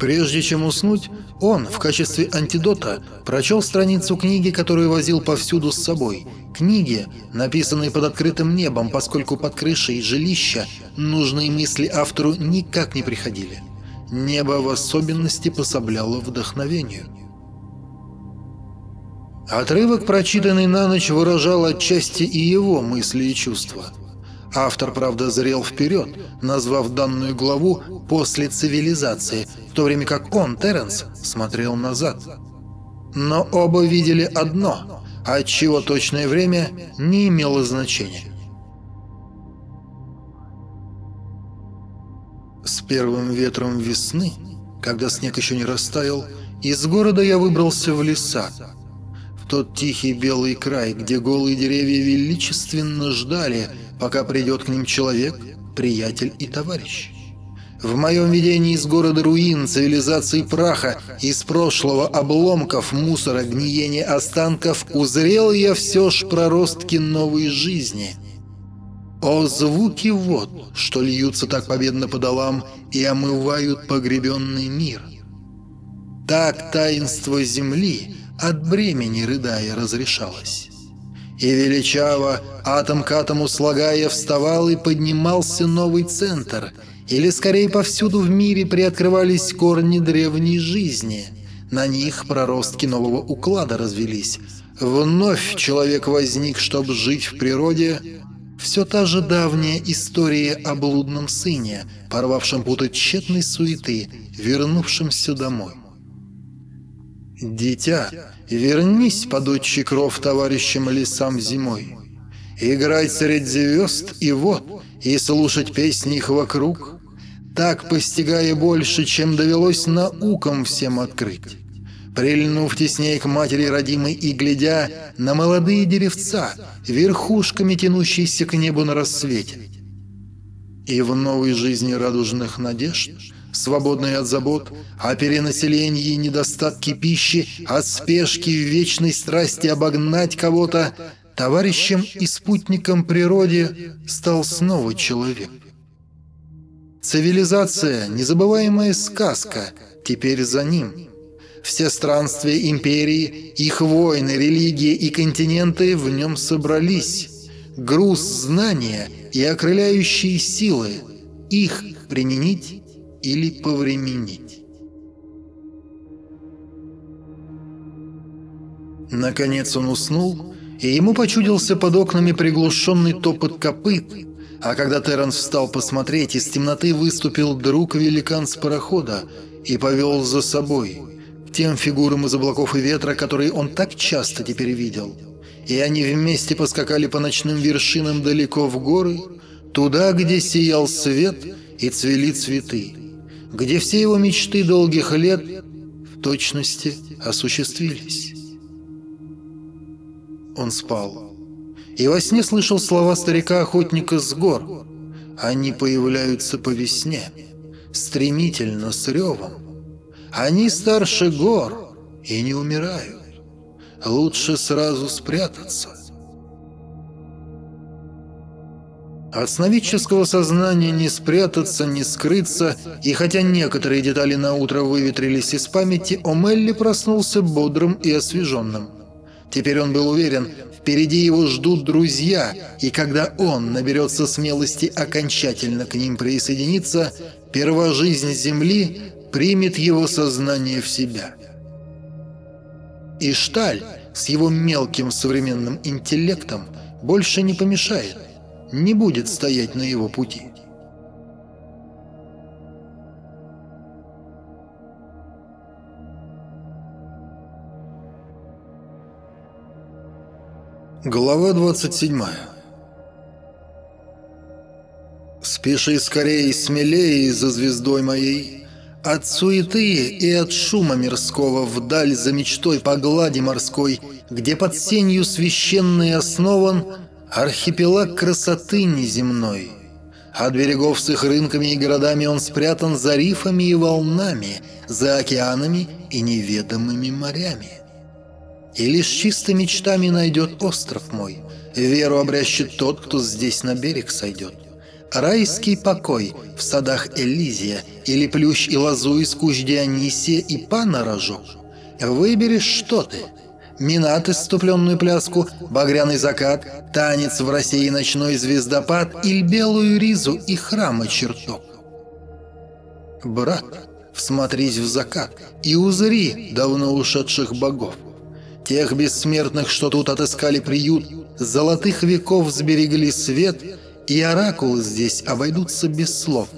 Прежде чем уснуть, он в качестве антидота прочел страницу книги, которую возил повсюду с собой. Книги, написанные под открытым небом, поскольку под крышей жилища нужные мысли автору никак не приходили. Небо в особенности пособляло вдохновению. Отрывок, прочитанный на ночь, выражал отчасти и его мысли и чувства. Автор, правда, зрел вперед, назвав данную главу «После цивилизации», в то время как он, Терренс, смотрел назад. Но оба видели одно, отчего точное время не имело значения. С первым ветром весны, когда снег еще не растаял, из города я выбрался в леса, тот тихий белый край, где голые деревья величественно ждали, пока придет к ним человек, приятель и товарищ. В моем видении из города руин, цивилизации праха, из прошлого обломков, мусора, гниения останков, узрел я все ж проростки новой жизни. О, звуки вод, что льются так победно по долам и омывают погребенный мир. Так таинство земли от бремени рыдая разрешалось. И величаво, атом к атому слагая, вставал и поднимался новый центр, или скорее повсюду в мире приоткрывались корни древней жизни. На них проростки нового уклада развелись. Вновь человек возник, чтобы жить в природе. Все та же давняя история о блудном сыне, порвавшем путы тщетной суеты, вернувшемся домой. «Дитя, вернись под отчий кров товарищам лесам зимой. Играть средь звезд и вот, и слушать песни их вокруг, так постигая больше, чем довелось наукам всем открыть. Прильнув теснее к матери родимой и глядя на молодые деревца, верхушками тянущиеся к небу на рассвете. И в новой жизни радужных надежд — свободные от забот, о перенаселении и недостатке пищи, от спешки в вечной страсти обогнать кого-то, товарищем и спутником природе стал снова человек. Цивилизация, незабываемая сказка, теперь за ним. Все странствия империи, их войны, религии и континенты в нем собрались. Груз знания и окрыляющие силы. Их применить или повременить. Наконец он уснул, и ему почудился под окнами приглушенный топот копыт, а когда Терренс встал посмотреть, из темноты выступил друг-великан с парохода и повел за собой, к тем фигурам из облаков и ветра, которые он так часто теперь видел. И они вместе поскакали по ночным вершинам далеко в горы, туда, где сиял свет и цвели цветы где все его мечты долгих лет в точности осуществились. Он спал. И во сне слышал слова старика-охотника с гор. Они появляются по весне, стремительно, с ревом. Они старше гор и не умирают. Лучше сразу спрятаться. От сновидческого сознания не спрятаться, не скрыться, и хотя некоторые детали на утро выветрились из памяти, Омелли проснулся бодрым и освеженным. Теперь он был уверен, впереди его ждут друзья, и когда он наберется смелости окончательно к ним присоединиться, первая жизнь Земли примет его сознание в себя. Ишталь с его мелким современным интеллектом больше не помешает не будет стоять на его пути. Глава 27 «Спеши скорее и смелее за звездой моей, от суеты и от шума мирского вдаль за мечтой по глади морской, где под сенью священной основан Архипелаг красоты неземной. От берегов с их рынками и городами он спрятан за рифами и волнами, за океанами и неведомыми морями. И лишь чисто мечтами найдет остров мой, веру обрящет тот, кто здесь на берег сойдет. Райский покой в садах Элизия или плющ и лозу из куч Дионисия и пана рожок. Выберешь что ты – Минат иступленную пляску, багряный закат, танец в России ночной звездопад или белую ризу и храма чертог. Брат, всмотрись в закат и узри давно ушедших богов. Тех бессмертных, что тут отыскали приют, золотых веков сберегли свет, и оракулы здесь обойдутся без слов.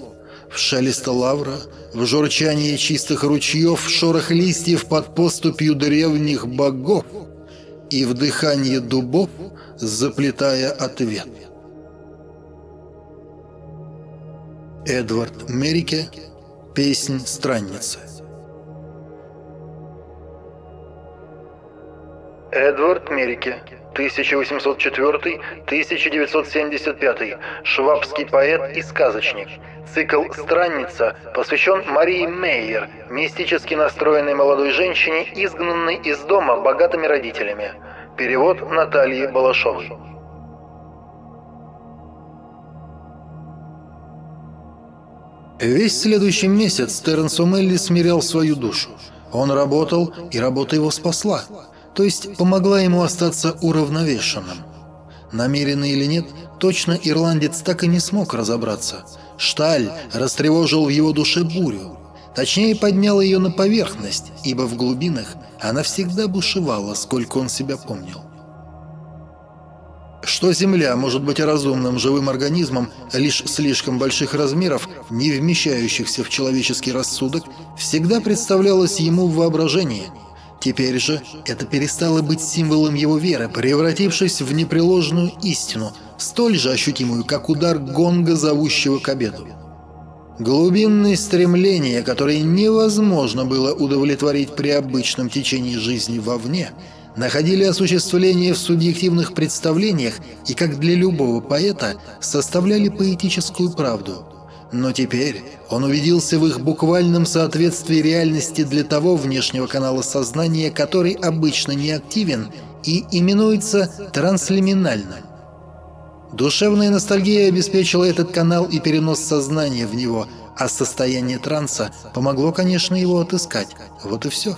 В шелеста лавра, в журчании чистых ручьев, в шорох листьев под поступью древних богов и в дыхании дубов, заплетая ответ. Эдвард Мерике «Песнь странницы» Эдвард Мерике 1804-1975, швабский поэт и сказочник. Цикл «Странница» посвящен Марии Мейер, мистически настроенной молодой женщине, изгнанной из дома богатыми родителями. Перевод Натальи Балашовой. Весь следующий месяц Терренс О'Мелли смирял свою душу. Он работал, и работа его спасла, то есть помогла ему остаться уравновешенным. Намеренно или нет, точно ирландец так и не смог разобраться. Шталь растревожил в его душе бурю. Точнее, поднял ее на поверхность, ибо в глубинах она всегда бушевала, сколько он себя помнил. Что Земля может быть разумным живым организмом лишь слишком больших размеров, не вмещающихся в человеческий рассудок, всегда представлялось ему в воображении. Теперь же это перестало быть символом его веры, превратившись в непреложную истину, столь же ощутимую, как удар гонга, зовущего к обеду. Глубинные стремления, которые невозможно было удовлетворить при обычном течении жизни вовне – находили осуществление в субъективных представлениях и, как для любого поэта, составляли поэтическую правду. Но теперь он убедился в их буквальном соответствии реальности для того внешнего канала сознания, который обычно не активен и именуется транслиминальным. Душевная ностальгия обеспечила этот канал и перенос сознания в него, а состояние транса помогло, конечно, его отыскать. Вот и все.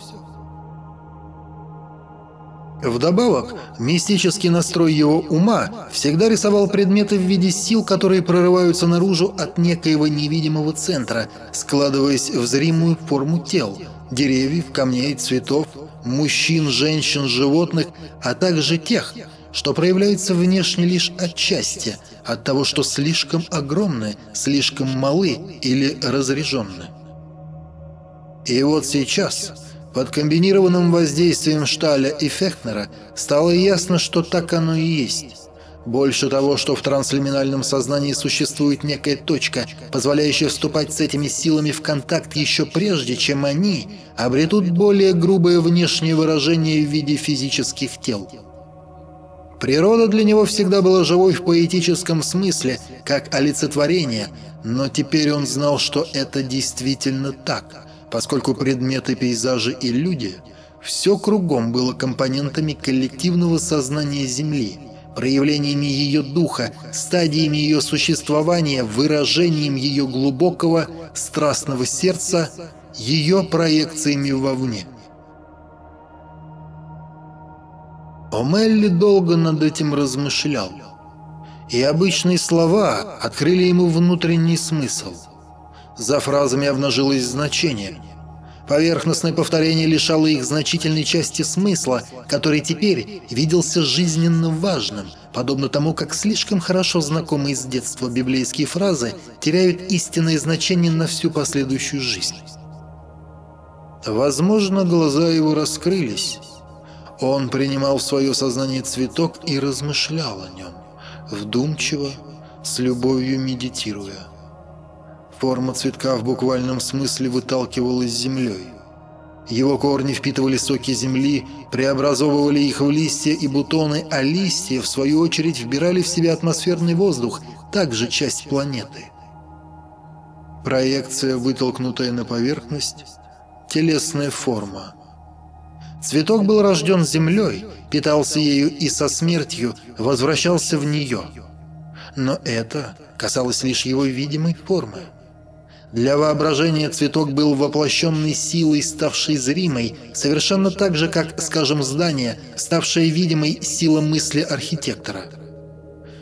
Вдобавок, мистический настрой его ума всегда рисовал предметы в виде сил, которые прорываются наружу от некоего невидимого центра, складываясь в зримую форму тел, деревьев, камней, цветов, мужчин, женщин, животных, а также тех, что проявляются внешне лишь отчасти, от того, что слишком огромны, слишком малы или разряженны. И вот сейчас под комбинированным воздействием Шталя и Фехнера стало ясно, что так оно и есть. Больше того, что в транслиминальном сознании существует некая точка, позволяющая вступать с этими силами в контакт еще прежде, чем они обретут более грубое внешнее выражение в виде физических тел. Природа для него всегда была живой в поэтическом смысле, как олицетворение, но теперь он знал, что это действительно так – поскольку предметы, пейзажи и люди – все кругом было компонентами коллективного сознания Земли, проявлениями ее духа, стадиями ее существования, выражением ее глубокого, страстного сердца, ее проекциями вовне. Омелли долго над этим размышлял, и обычные слова открыли ему внутренний смысл – за фразами обнажилось значение. Поверхностное повторение лишало их значительной части смысла, который теперь виделся жизненно важным, подобно тому, как слишком хорошо знакомые с детства библейские фразы теряют истинное значение на всю последующую жизнь. Возможно, глаза его раскрылись. Он принимал в свое сознание цветок и размышлял о нем, вдумчиво, с любовью медитируя. Форма цветка в буквальном смысле выталкивалась землей. Его корни впитывали соки земли, преобразовывали их в листья и бутоны, а листья, в свою очередь, вбирали в себя атмосферный воздух, также часть планеты. Проекция, вытолкнутая на поверхность, телесная форма. Цветок был рожден землей, питался ею и со смертью возвращался в нее. Но это касалось лишь его видимой формы. Для воображения цветок был воплощенной силой, ставшей зримой, совершенно так же, как, скажем, здание, ставшее видимой сила мысли архитектора.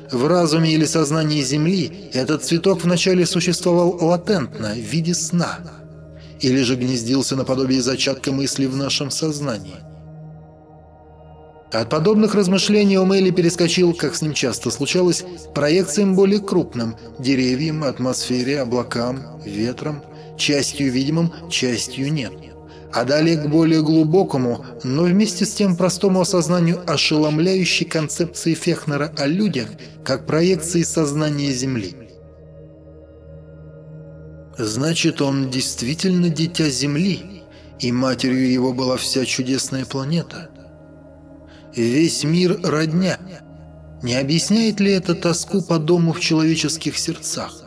В разуме или сознании Земли этот цветок вначале существовал латентно, в виде сна, или же гнездился наподобие зачатка мысли в нашем сознании. От подобных размышлений Омели перескочил, как с ним часто случалось, проекциям более крупным – деревьям, атмосфере, облакам, ветрам, частью видимым, частью нет. А далее к более глубокому, но вместе с тем простому осознанию ошеломляющей концепции Фехнера о людях, как проекции сознания Земли. Значит, он действительно дитя Земли, и матерью его была вся чудесная планета – Весь мир родня. Не объясняет ли это тоску по дому в человеческих сердцах?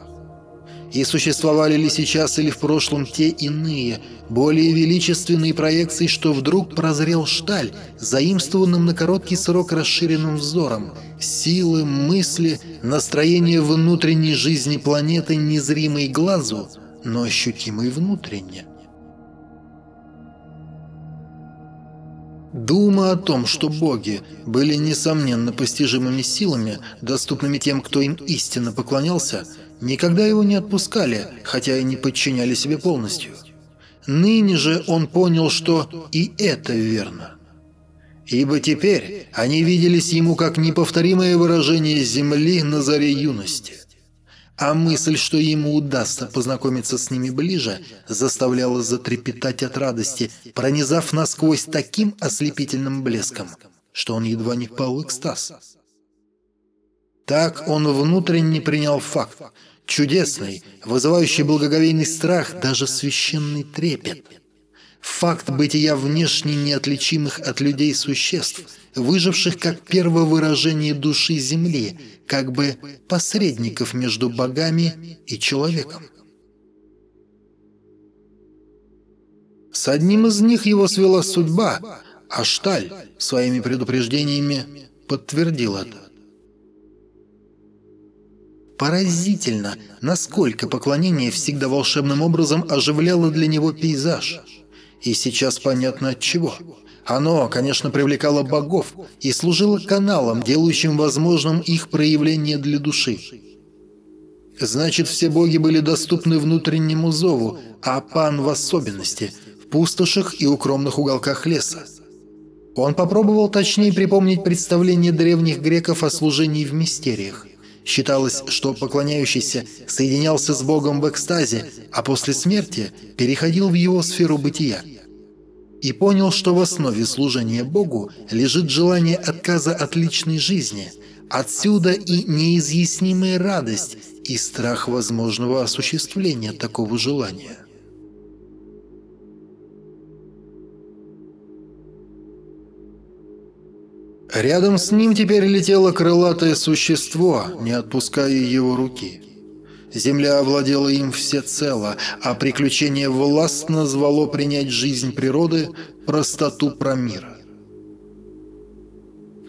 И существовали ли сейчас или в прошлом те иные, более величественные проекции, что вдруг прозрел Шталь, заимствованным на короткий срок расширенным взором, силы, мысли, настроение внутренней жизни планеты, незримой глазу, но ощутимой внутренне? Дума о том, что боги были несомненно постижимыми силами, доступными тем, кто им истинно поклонялся, никогда его не отпускали, хотя и не подчиняли себе полностью. Ныне же он понял, что и это верно. Ибо теперь они виделись ему как неповторимое выражение земли на заре юности а мысль, что ему удастся познакомиться с ними ближе, заставляла затрепетать от радости, пронизав насквозь таким ослепительным блеском, что он едва не впал в экстаз. Так он внутренне принял факт, чудесный, вызывающий благоговейный страх, даже священный трепет – Факт бытия внешне неотличимых от людей существ, выживших как первовыражение души Земли, как бы посредников между богами и человеком. С одним из них его свела судьба, а Шталь своими предупреждениями подтвердил это. Поразительно, насколько поклонение всегда волшебным образом оживляло для него пейзаж – и сейчас понятно от чего. Оно, конечно, привлекало богов и служило каналом, делающим возможным их проявление для души. Значит, все боги были доступны внутреннему зову, а пан в особенности, в пустошах и укромных уголках леса. Он попробовал точнее припомнить представление древних греков о служении в мистериях. Считалось, что поклоняющийся соединялся с Богом в экстазе, а после смерти переходил в его сферу бытия. И понял, что в основе служения Богу лежит желание отказа от личной жизни. Отсюда и неизъяснимая радость и страх возможного осуществления такого желания. Рядом с ним теперь летело крылатое существо, не отпуская его руки. Земля овладела им всецело, а приключение властно звало принять жизнь природы, простоту промира.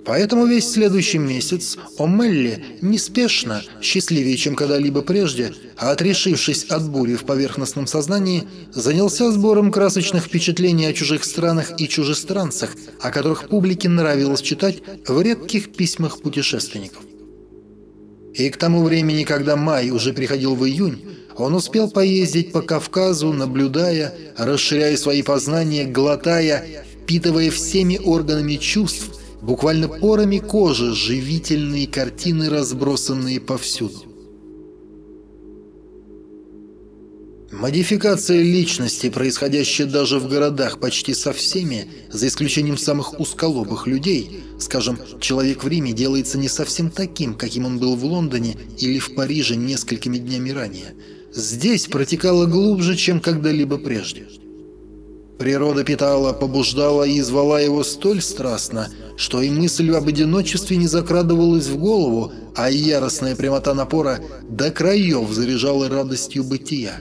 Поэтому весь следующий месяц Омелли неспешно, счастливее, чем когда-либо прежде, а отрешившись от бури в поверхностном сознании, занялся сбором красочных впечатлений о чужих странах и чужестранцах, о которых публике нравилось читать в редких письмах путешественников. И к тому времени, когда май уже приходил в июнь, он успел поездить по Кавказу, наблюдая, расширяя свои познания, глотая, впитывая всеми органами чувств – буквально порами кожи живительные картины, разбросанные повсюду. Модификация личности, происходящая даже в городах почти со всеми, за исключением самых узколобых людей, скажем, человек в Риме делается не совсем таким, каким он был в Лондоне или в Париже несколькими днями ранее. Здесь протекало глубже, чем когда-либо прежде. Природа питала, побуждала и звала его столь страстно, что и мысль об одиночестве не закрадывалась в голову, а яростная прямота напора до краев заряжала радостью бытия.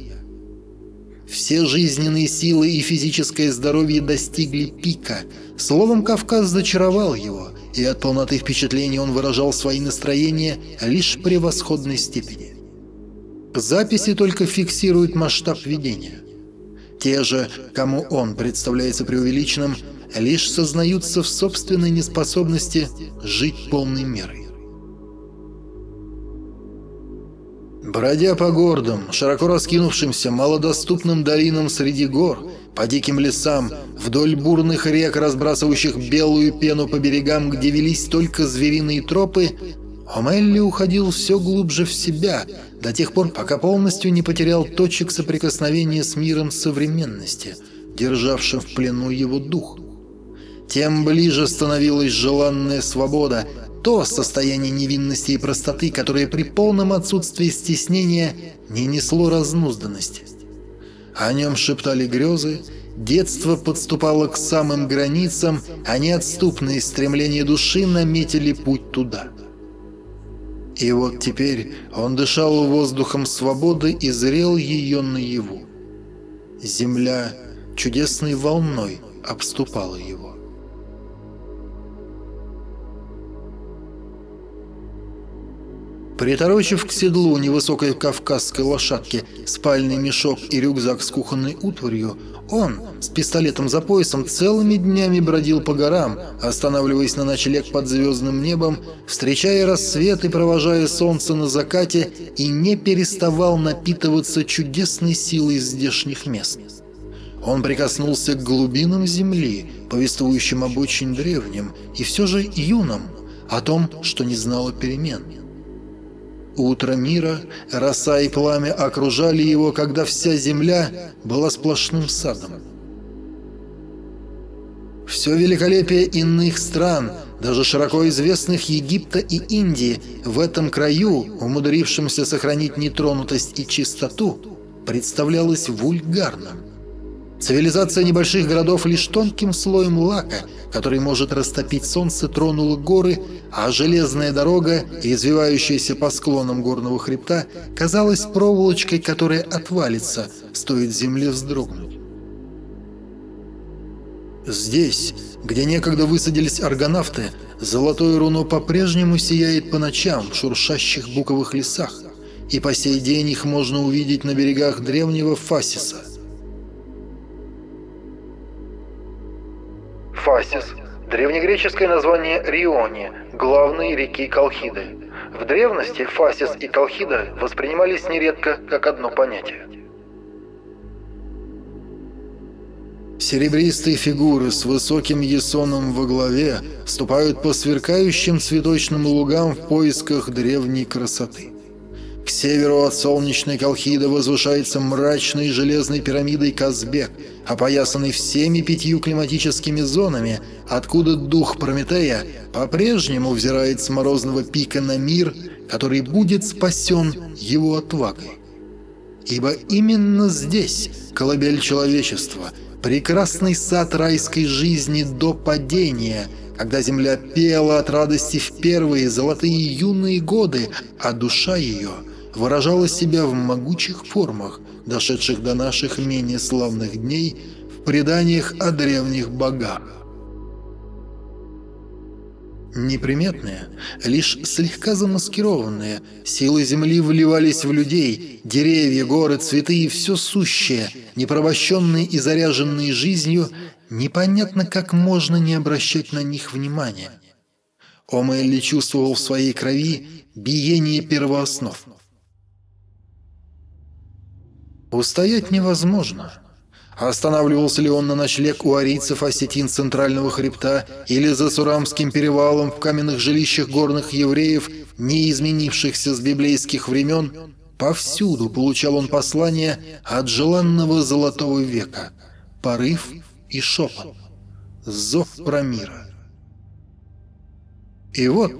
Все жизненные силы и физическое здоровье достигли пика. Словом, Кавказ зачаровал его, и от полноты впечатлений он выражал свои настроения лишь в превосходной степени. Записи только фиксируют масштаб видения – те же, кому он представляется преувеличенным, лишь сознаются в собственной неспособности жить полной мерой. Бродя по гордым, широко раскинувшимся, малодоступным долинам среди гор, по диким лесам, вдоль бурных рек, разбрасывающих белую пену по берегам, где велись только звериные тропы, Омелли уходил все глубже в себя, до тех пор, пока полностью не потерял точек соприкосновения с миром современности, державшим в плену его дух. Тем ближе становилась желанная свобода, то состояние невинности и простоты, которое при полном отсутствии стеснения не несло разнузданности. О нем шептали грезы, детство подступало к самым границам, а неотступные стремления души наметили путь туда. И вот теперь он дышал воздухом свободы и зрел ее наяву. Земля чудесной волной обступала его. Приторочив к седлу невысокой кавказской лошадки спальный мешок и рюкзак с кухонной утварью, он с пистолетом за поясом целыми днями бродил по горам, останавливаясь на ночлег под звездным небом, встречая рассвет и провожая солнце на закате, и не переставал напитываться чудесной силой здешних мест. Он прикоснулся к глубинам земли, повествующим об очень древнем и все же юном, о том, что не знало перемен. Утро мира, роса и пламя окружали его, когда вся земля была сплошным садом. Все великолепие иных стран, даже широко известных Египта и Индии, в этом краю, умудрившимся сохранить нетронутость и чистоту, представлялось вульгарным. Цивилизация небольших городов лишь тонким слоем лака, который может растопить солнце, тронула горы, а железная дорога, извивающаяся по склонам горного хребта, казалась проволочкой, которая отвалится, стоит земле вздрогнуть. Здесь, где некогда высадились аргонавты, золотое руно по-прежнему сияет по ночам в шуршащих буковых лесах, и по сей день их можно увидеть на берегах древнего Фасиса – Фасис – древнегреческое название Риони, главной реки Колхиды. В древности Фасис и Колхида воспринимались нередко как одно понятие. Серебристые фигуры с высоким ясоном во главе ступают по сверкающим цветочным лугам в поисках древней красоты. Северу от солнечной Колхиды возвышается мрачной железной пирамидой Казбек, опоясанный всеми пятью климатическими зонами, откуда дух Прометея по-прежнему взирает с морозного пика на мир, который будет спасен его отвагой. Ибо именно здесь колыбель человечества, прекрасный сад райской жизни до падения – когда земля пела от радости в первые золотые юные годы, а душа ее выражала себя в могучих формах, дошедших до наших менее славных дней в преданиях о древних богах. Неприметные, лишь слегка замаскированные, силы земли вливались в людей, деревья, горы, цветы и все сущее, непровощенные и заряженные жизнью, непонятно как можно не обращать на них внимания. Омэлли чувствовал в своей крови биение первооснов. Устоять невозможно. Останавливался ли он на ночлег у арийцев осетин Центрального хребта или за Сурамским перевалом в каменных жилищах горных евреев, не изменившихся с библейских времен, повсюду получал он послание от желанного золотого века, порыв и шепот, зов про мира. И вот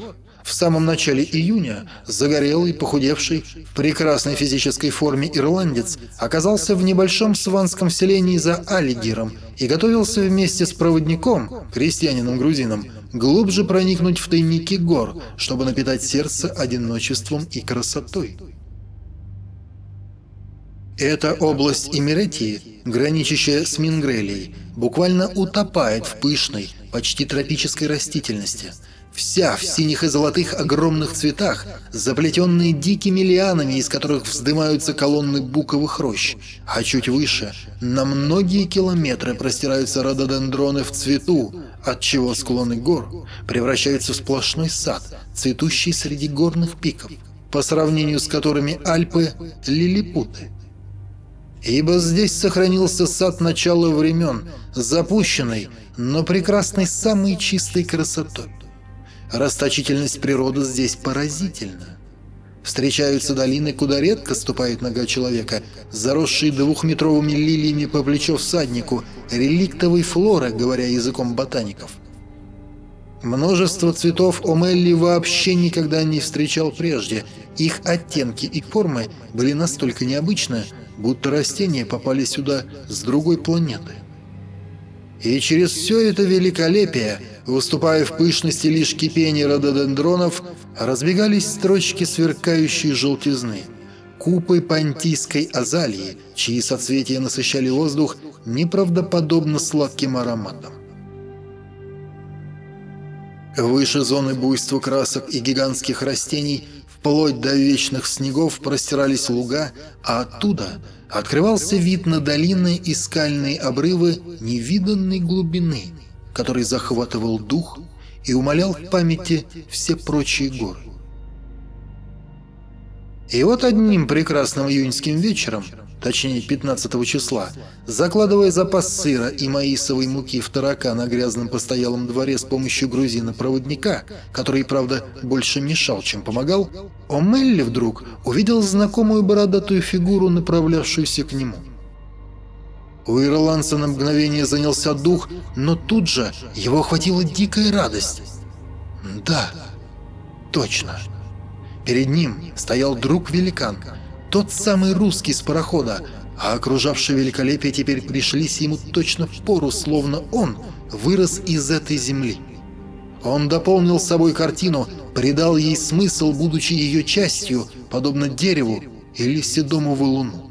в самом начале июня загорелый, похудевший, в прекрасной физической форме ирландец оказался в небольшом сванском селении за Алигером и готовился вместе с проводником, крестьянином-грузином, глубже проникнуть в тайники гор, чтобы напитать сердце одиночеством и красотой. Эта область Эмеретии, граничащая с Мингрелией, буквально утопает в пышной, почти тропической растительности – Вся в синих и золотых огромных цветах, заплетенные дикими лианами, из которых вздымаются колонны буковых рощ. А чуть выше, на многие километры простираются рододендроны в цвету, отчего склоны гор превращаются в сплошной сад, цветущий среди горных пиков, по сравнению с которыми Альпы — лилипуты. Ибо здесь сохранился сад начала времен, запущенный, но прекрасной самой чистой красотой. Расточительность природы здесь поразительна. Встречаются долины, куда редко ступает нога человека, заросшие двухметровыми лилиями по плечо всаднику, реликтовой флоры, говоря языком ботаников. Множество цветов Омелли вообще никогда не встречал прежде. Их оттенки и формы были настолько необычны, будто растения попали сюда с другой планеты. И через все это великолепие, выступая в пышности лишь кипения рододендронов, разбегались строчки сверкающей желтизны. Купы понтийской азалии, чьи соцветия насыщали воздух неправдоподобно сладким ароматом. Выше зоны буйства красок и гигантских растений Вплоть до вечных снегов простирались луга, а оттуда открывался вид на долины и скальные обрывы невиданной глубины, который захватывал дух и умолял в памяти все прочие горы. И вот одним прекрасным июньским вечером, точнее 15 числа, закладывая запас сыра и маисовой муки в тарака на грязном постоялом дворе с помощью грузина-проводника, который, правда, больше мешал, чем помогал, О'Мелли вдруг увидел знакомую бородатую фигуру, направлявшуюся к нему. У ирландца на мгновение занялся дух, но тут же его охватила дикая радость. Да, точно. Перед ним стоял друг-великан, тот самый русский с парохода, а окружавшее великолепие теперь пришлись ему точно в пору, словно он вырос из этой земли. Он дополнил собой картину, придал ей смысл, будучи ее частью, подобно дереву или седому валуну.